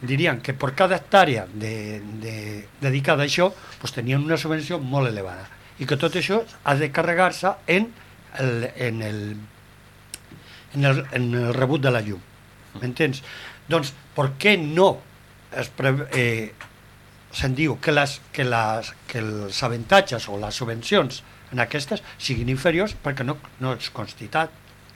Speaker 9: dirien que per cada hectàrea de, de, dedicada a això, doncs tenien una subvenció molt elevada. I que tot això ha de carregar-se en el, en, el, en, el, en el rebut de la llum. M'entens? Doncs, per què no es pre, eh, se'n diu que, les, que, les, que els avantatges o les subvencions en aquestes siguin inferiors perquè no, no es constita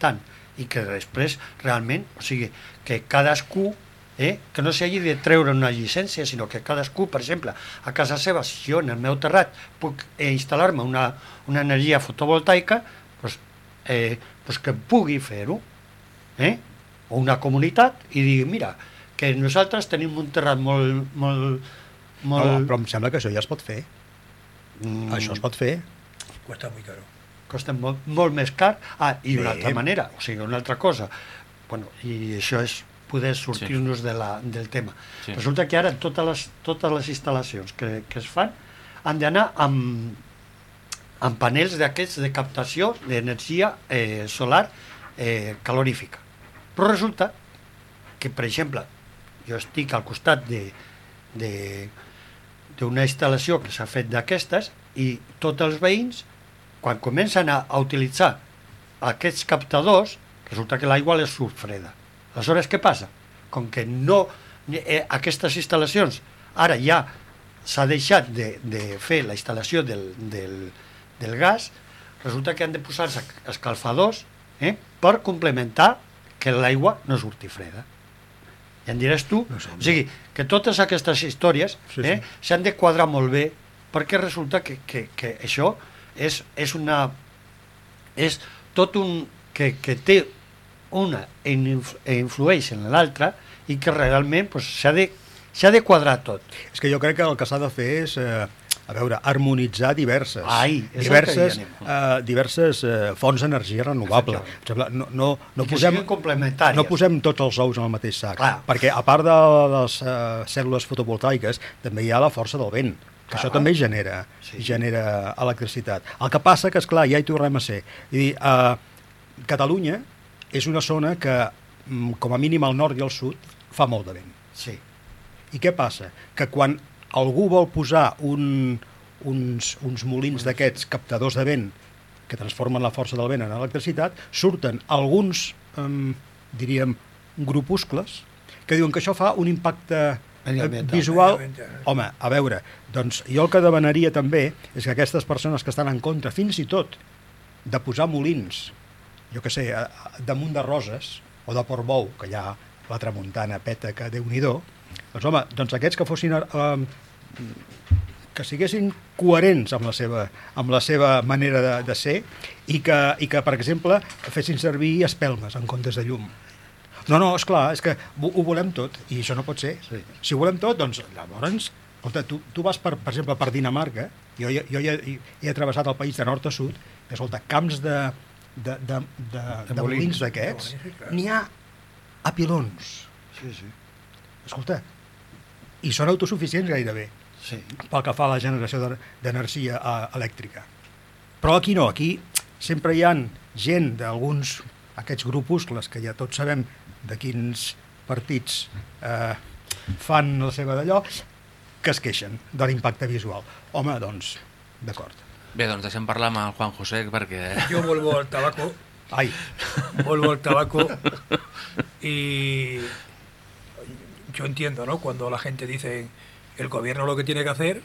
Speaker 9: tant i que després realment, o sigui, que cadascú eh, que no s'hagi de treure una llicència, sinó que cadascú, per exemple, a casa seva, si jo en el meu terrat puc eh, instal·lar-me una, una energia fotovoltaica, doncs, eh, doncs que pugui fer-ho, eh? o una comunitat, i digui, mira, que nosaltres tenim un terrat molt... molt, molt...
Speaker 8: No, però em sembla que això ja es pot fer.
Speaker 9: Mm,
Speaker 8: Això es pot fer.
Speaker 10: Cuesta muy caro.
Speaker 9: costa molt, molt més car. Ah, i una
Speaker 8: Bé.
Speaker 9: altra manera, o sigui, una altra cosa. Bueno, I això és poder sortir-nos de la, del tema.
Speaker 1: Sí.
Speaker 9: Resulta que ara totes les, totes les instal·lacions que, que es fan han d'anar amb, amb panells d'aquests de captació d'energia eh, solar eh, calorífica. Però resulta que, per exemple, jo estic al costat d'una instal·lació que s'ha fet d'aquestes i tots els veïns, quan comencen a, a utilitzar aquests captadors, resulta que l'aigua les freda. Aleshores, què passa? Com que no... Eh, aquestes instal·lacions ara ja s'ha deixat de, de fer la instal·lació del, del, del gas, resulta que han de posar-se escalfadors eh, per complementar que l'aigua no surti freda. Ja em diràs tu,
Speaker 8: No sé,
Speaker 9: o sigui, que totes aquestes històries
Speaker 8: Sí,
Speaker 9: eh,
Speaker 8: sí.
Speaker 9: s'han de quadrar molt bé perquè resulta que, que, que això és, és una és tot un que, que té una i i influeix en l'altra i que realment pues, s'ha de, s'ha de quadrar tot.
Speaker 8: És que jo crec que el que s'ha de fer és, eh, a veure, harmonitzar diverses,
Speaker 9: Ai,
Speaker 8: diverses, eh, diverses eh, fonts d'energia renovable. Em sembla, no, no, no,
Speaker 9: I
Speaker 8: posem, no posem tots els ous en el mateix sac,
Speaker 9: Clar.
Speaker 8: perquè a part de les eh, cèl·lules fotovoltaiques també hi ha la força del vent, que
Speaker 9: Clar.
Speaker 8: això també genera,
Speaker 9: Sí.
Speaker 8: genera electricitat. El que passa que, és clar ja hi tornem a ser. Dir, eh, Catalunya és una zona que, mm, com a mínim al nord i al sud, fa molt de vent.
Speaker 9: Sí.
Speaker 8: I què passa? Que quan algú vol posar un, uns, uns molins d'aquests captadors de vent que transformen la força del vent en electricitat, surten alguns, eh, diríem, grupuscles que diuen que això fa un impacte eh, visual. Home, a veure, doncs jo el que demanaria també és que aquestes persones que estan en contra, fins i tot, de posar molins, jo que sé, damunt de Roses o de Portbou, que ja la tramuntana peta que déu nhi doncs home, doncs aquests que fossin eh, que siguessin coherents amb la seva, amb la seva manera de, de ser i que, i que, per exemple, fessin servir espelmes en comptes de llum. No, no, és clar, és que ho, ho volem tot i això no pot ser.
Speaker 9: Sí.
Speaker 8: Si ho volem tot, doncs llavors, escolta, tu, tu vas, per, per exemple, per Dinamarca, jo, jo ja he, he travessat el país de nord a sud, i, escolta, camps de, de, de, de, de, de
Speaker 9: molins.
Speaker 8: d'aquests, n'hi ha a pilons.
Speaker 9: Sí, sí.
Speaker 8: Escolta, i són autosuficients gairebé
Speaker 9: sí.
Speaker 8: pel que fa a la generació d'ener- d'energia eh, elèctrica. Però aquí no, aquí sempre hi han gent d'alguns aquests grupuscles que ja tots sabem de quins partits eh, fan la seva d'allò, que es queixen de l'impacte visual. Home, doncs, d'acord.
Speaker 1: Bé, doncs deixem parlar amb el Juan José perquè...
Speaker 10: Yo vuelvo al tabaco,
Speaker 8: Ai,
Speaker 10: vuelvo al tabaco y yo entiendo, ¿no? Cuando la gente dice el gobierno lo que tiene que hacer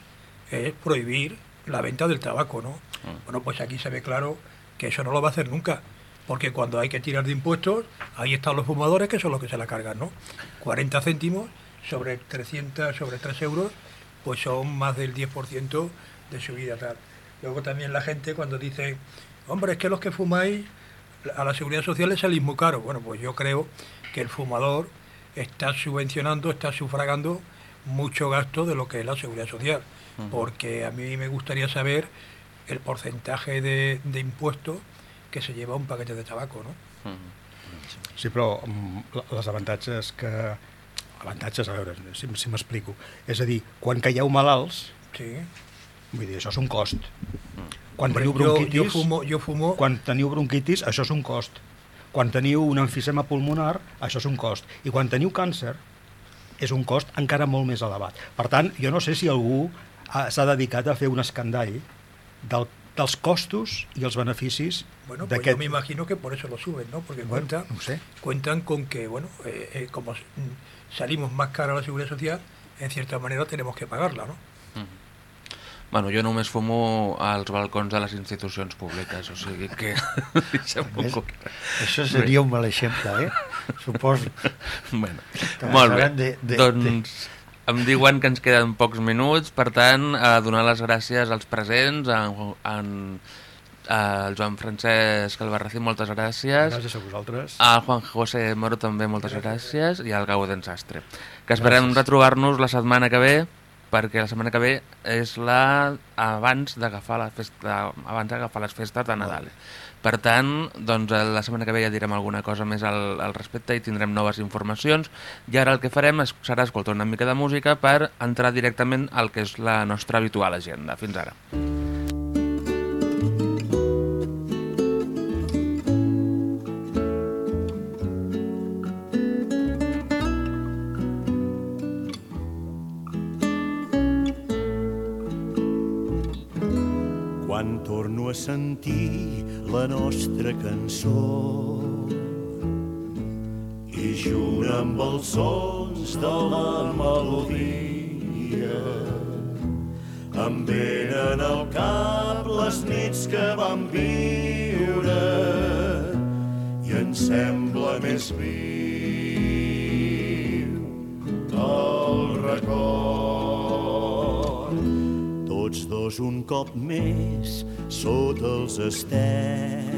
Speaker 10: es prohibir la venta del tabaco, ¿no? Bueno, pues aquí se ve claro que eso no lo va a hacer nunca, porque cuando hay que tirar de impuestos, ahí están los fumadores que son los que se la cargan, ¿no? 40 céntimos sobre 300, sobre 3 euros, pues son más del 10% de subida tal. Luego también la gente cuando dice, hombre, es que los que fumáis a la seguridad social les salís muy caro. Bueno, pues yo creo que el fumador está subvencionando, está sufragando mucho gasto de lo que es la seguridad social. Porque a mí me gustaría saber el porcentaje de, de impuestos que se lleva un paquete de tabaco, ¿no?
Speaker 8: sí, però mm, les avantatges que... Avantatges, a veure, si, si m'explico. És a dir, quan caieu malalts,
Speaker 10: Sí.
Speaker 8: vull dir, això és un cost. Quan teniu
Speaker 10: yo,
Speaker 8: bronquitis...
Speaker 10: yo fumo, yo fumo
Speaker 8: Quan teniu bronquitis, això és un cost. Quan teniu un enfisema pulmonar, això és un cost. I quan teniu càncer, és un cost encara molt més elevat. Per tant, jo no sé si algú ha- s'ha dedicat a fer un escandall del, dels costos i els beneficis
Speaker 10: Bueno, pues yo me imagino que por eso lo suben, ¿no? Porque
Speaker 8: Bueno,
Speaker 10: cuentan,
Speaker 8: no sé.
Speaker 10: cuentan con que, bueno, eh, eh, como mm, salimos más cara a la seguridad social, en cierta manera tenemos que pagarla, ¿no?
Speaker 1: Bueno, jo només fumo als balcons de les institucions públiques, o sigui que...
Speaker 9: Més, això seria un mal exemple, eh? Suposo.
Speaker 1: bueno, molt bé.
Speaker 9: de- de-
Speaker 1: doncs em diuen que ens queden pocs minuts, per tant, a donar les gràcies als presents, en, en, al Joan Francesc Albarracín, moltes gràcies.
Speaker 8: Gràcies a vosaltres.
Speaker 1: Al Juan José Moro també moltes gràcies i al Gaudent Sastre. Que esperem retrobar-nos la setmana que ve perquè la setmana que ve és la abans d'agafar la festa abans d'agafar les festes de Nadal. Per tant, doncs la setmana que ve ja direm alguna cosa més al, al respecte i tindrem noves informacions i ara el que farem és, serà escoltar una mica de música per entrar directament al que és la nostra habitual agenda. Fins ara.
Speaker 11: Sentir la nostra cançó i junt amb els sons de la melodia em venen al cap les nits que vam viure i em sembla més viu el record. Tots dos un cop més sota els estels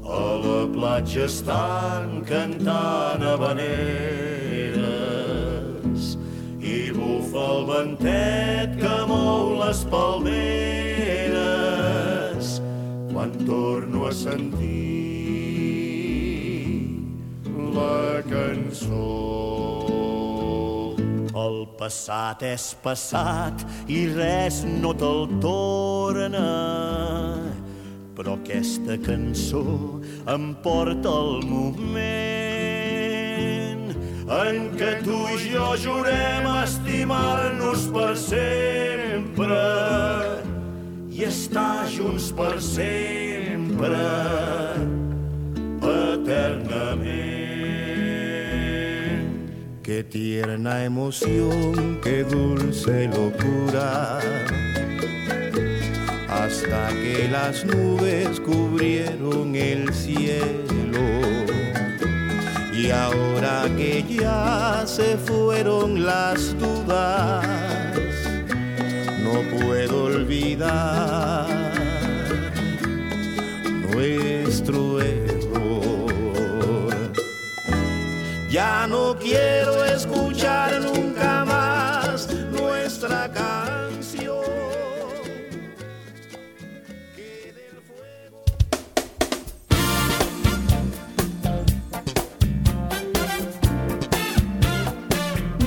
Speaker 11: a la platja estan cantant habaneres i bufa el ventet que mou les palmeres quan torno a sentir la cançó. El passat és passat i res no te'l torna però aquesta cançó em porta al moment en què tu i jo jurem estimar-nos per sempre i estar junts per sempre, eternament. Qué tierna emoción, qué dulce locura hasta que las nubes cubrieron el cielo. Y ahora que ya se fueron las dudas, no puedo olvidar nuestro Ya no quiero escuchar nunca más nuestra canción.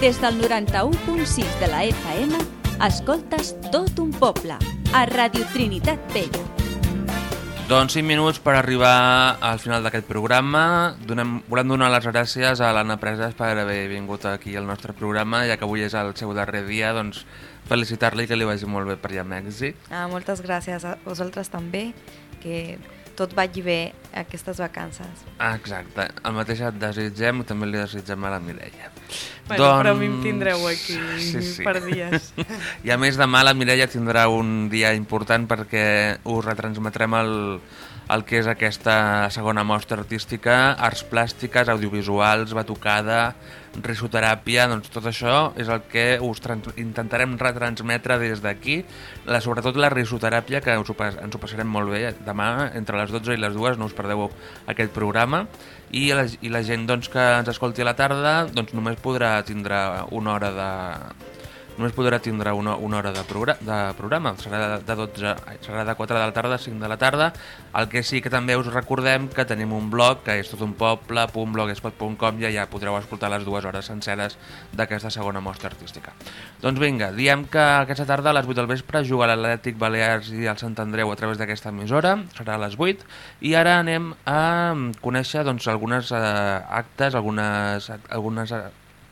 Speaker 2: Des del 91.6 de la FM, escoltes tot un poble, a Radio Trinitat Vella.
Speaker 1: Doncs 5 minuts per arribar al final d'aquest programa. Donem, volem donar les gràcies a l'Anna Preses per haver vingut aquí al nostre programa, ja que avui és el seu darrer dia, doncs felicitar-li que li vagi molt bé per allà a Mèxic.
Speaker 4: Ah, moltes gràcies a vosaltres també, que tot vagi bé aquestes vacances.
Speaker 1: Ah, exacte. El mateix et desitgem i també li desitgem a la Mireia.
Speaker 3: Bueno, però a mi em tindreu aquí per dies.
Speaker 1: I a més demà la Mireia tindrà un dia important perquè us retransmetrem el, el que és aquesta segona mostra artística, arts plàstiques, audiovisuals, batucada, risoteràpia, doncs tot això és el que us intentarem retransmetre des d'aquí, la, sobretot la risoteràpia, que us ho, ens ho passarem molt bé demà, entre les 12 i les 2, no us perdeu aquest programa, i la, i la gent doncs, que ens escolti a la tarda doncs, només podrà tindre una hora de, només podrà tindre una, una hora de, progra de programa, serà de, 12, serà de 4 de la tarda a 5 de la tarda. El que sí que també us recordem que tenim un blog, que és totunpoble.blogspot.com i allà podreu escoltar les dues hores senceres d'aquesta segona mostra artística. Doncs vinga, diem que aquesta tarda a les 8 del vespre juga l'Atlètic Balears i el Sant Andreu a través d'aquesta emissora, serà a les 8, i ara anem a conèixer doncs, algunes eh, actes, algunes, algunes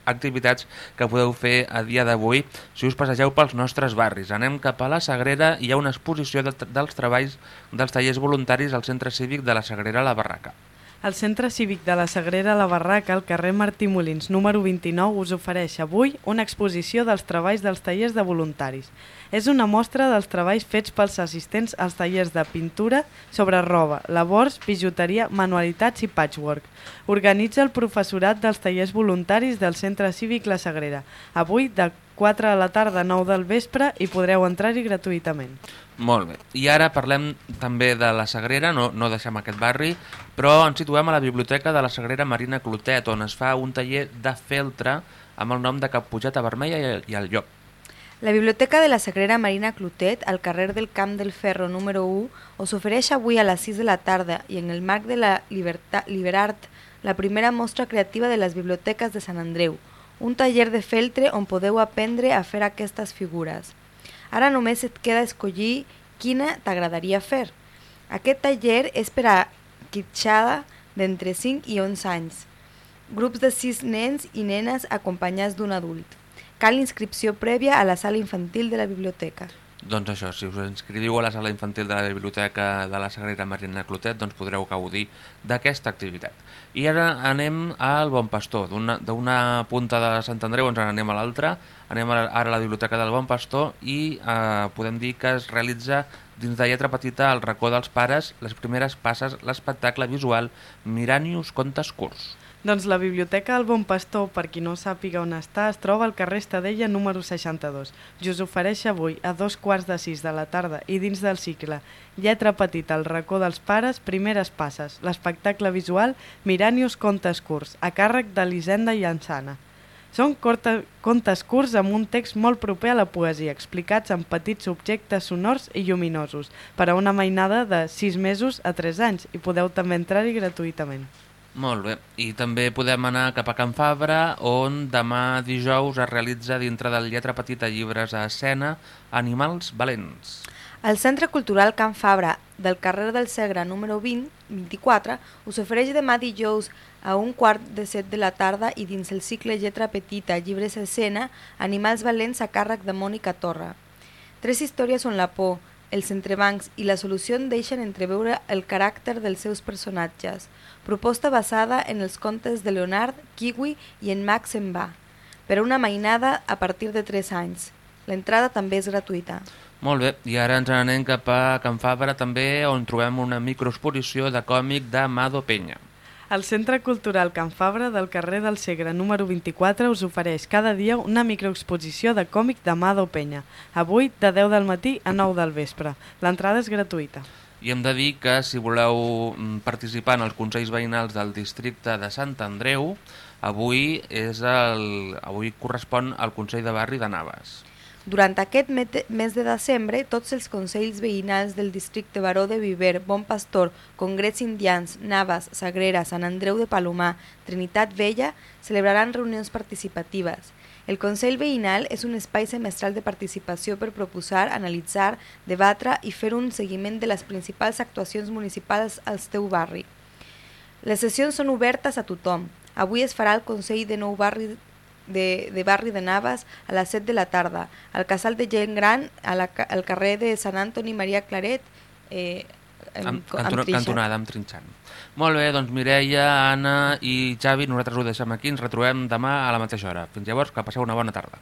Speaker 1: activitats que podeu fer a dia d'avui si us passegeu pels nostres barris. Anem cap a la Sagrera i hi ha una exposició de, dels treballs dels tallers voluntaris al Centre Cívic de la Sagrera la Barraca.
Speaker 3: El Centre Cívic de la Sagrera la Barraca, al carrer Martí Molins, número 29, us ofereix avui una exposició dels treballs dels tallers de voluntaris. És una mostra dels treballs fets pels assistents als tallers de pintura sobre roba, labors, bijuteria, manualitats i patchwork. Organitza el professorat dels tallers voluntaris del Centre Cívic La Sagrera. Avui, de 4 de la tarda a 9 del vespre, i podreu entrar-hi gratuïtament.
Speaker 1: Molt bé. I ara parlem també de la Sagrera, no, no deixem aquest barri, però ens situem a la Biblioteca de la Sagrera Marina Clotet, on es fa un taller de feltre amb el nom de Caputxeta Vermella i, el llop.
Speaker 4: La Biblioteca de la Sagrera Marina Clotet, al carrer del Camp del Ferro número 1, us ofereix avui a les 6 de la tarda i en el marc de la Liberta Liberart, la primera mostra creativa de les biblioteques de Sant Andreu, un taller de feltre on podeu aprendre a fer aquestes figures. Ara només et queda escollir quina t'agradaria fer. Aquest taller és per a quitxada d'entre 5 i 11 anys. Grups de 6 nens i nenes acompanyats d'un adult. Cal inscripció prèvia a la sala infantil de la biblioteca.
Speaker 1: Doncs això, si us inscriviu a la sala infantil de la Biblioteca de la Sagrera Marina Clotet, doncs podreu gaudir d'aquesta activitat. I ara anem al Bon Pastor. D'una punta de Sant Andreu ens n'anem a l'altra. Anem ara a la Biblioteca del Bon Pastor i eh, podem dir que es realitza dins de lletra petita al racó dels pares les primeres passes, l'espectacle visual Miranius Contes Curts.
Speaker 3: Doncs la Biblioteca del Bon Pastor, per qui no sàpiga on està, es troba al carrer Estadella número 62. I us ofereix avui a dos quarts de sis de la tarda i dins del cicle Lletra petita al racó dels pares, primeres passes, l'espectacle visual Miranius Contes Curts, a càrrec d'Elisenda Llançana. Són corta, contes curts amb un text molt proper a la poesia, explicats en petits objectes sonors i lluminosos, per a una mainada de 6 mesos a 3 anys, i podeu també entrar-hi gratuïtament.
Speaker 1: Molt bé, i també podem anar cap a Can Fabra, on demà dijous es realitza dintre del lletra petita llibres a escena Animals Valents.
Speaker 4: El Centre Cultural Can Fabra del carrer del Segre número 20, 24 us ofereix demà dijous a un quart de set de la tarda i dins el cicle Lletra Petita, llibres a escena, Animals Valents a càrrec de Mònica Torra. Tres històries on la por, els entrebancs i la solució deixen entreveure el caràcter dels seus personatges. Proposta basada en els contes de Leonard, Kiwi i en Max en va, per una mainada a partir de 3 anys. L'entrada també és gratuïta.
Speaker 1: Molt bé, i ara ens n'anem cap a Can Fabra també, on trobem una microexposició de còmic d'Amado Penya.
Speaker 3: El Centre Cultural Can Fabra del carrer del Segre número 24 us ofereix cada dia una microexposició de còmic d'Amado Penya, avui de 10 del matí a 9 del vespre. L'entrada és gratuïta.
Speaker 1: I hem de dir que si voleu mm, participar en els Consells Veïnals del districte de Sant Andreu, avui, és el, avui correspon al Consell de Barri de Navas.
Speaker 4: Durant aquest mes de desembre, tots els consells veïnals del districte Baró de Viver, Bon Pastor, Congrets Indians, Navas, Sagrera, Sant Andreu de Palomar, Trinitat Vella, celebraran reunions participatives. El Consell Veïnal és un espai semestral de participació per proposar, analitzar, debatre i fer un seguiment de les principals actuacions municipals al teu barri. Les sessions són obertes a tothom. Avui es farà el Consell de Nou Barri de, de Barri de Navas a les 7 de la tarda, al Casal de Gent Gran, a la, al carrer de Sant Antoni Maria Claret, eh, amb,
Speaker 1: Amb,
Speaker 4: amb Trinxant.
Speaker 1: cantonada, amb Trinxant. Molt bé, doncs Mireia, Anna i Xavi, nosaltres ho deixem aquí, ens retrobem demà a la mateixa hora. Fins llavors, que passeu una bona tarda.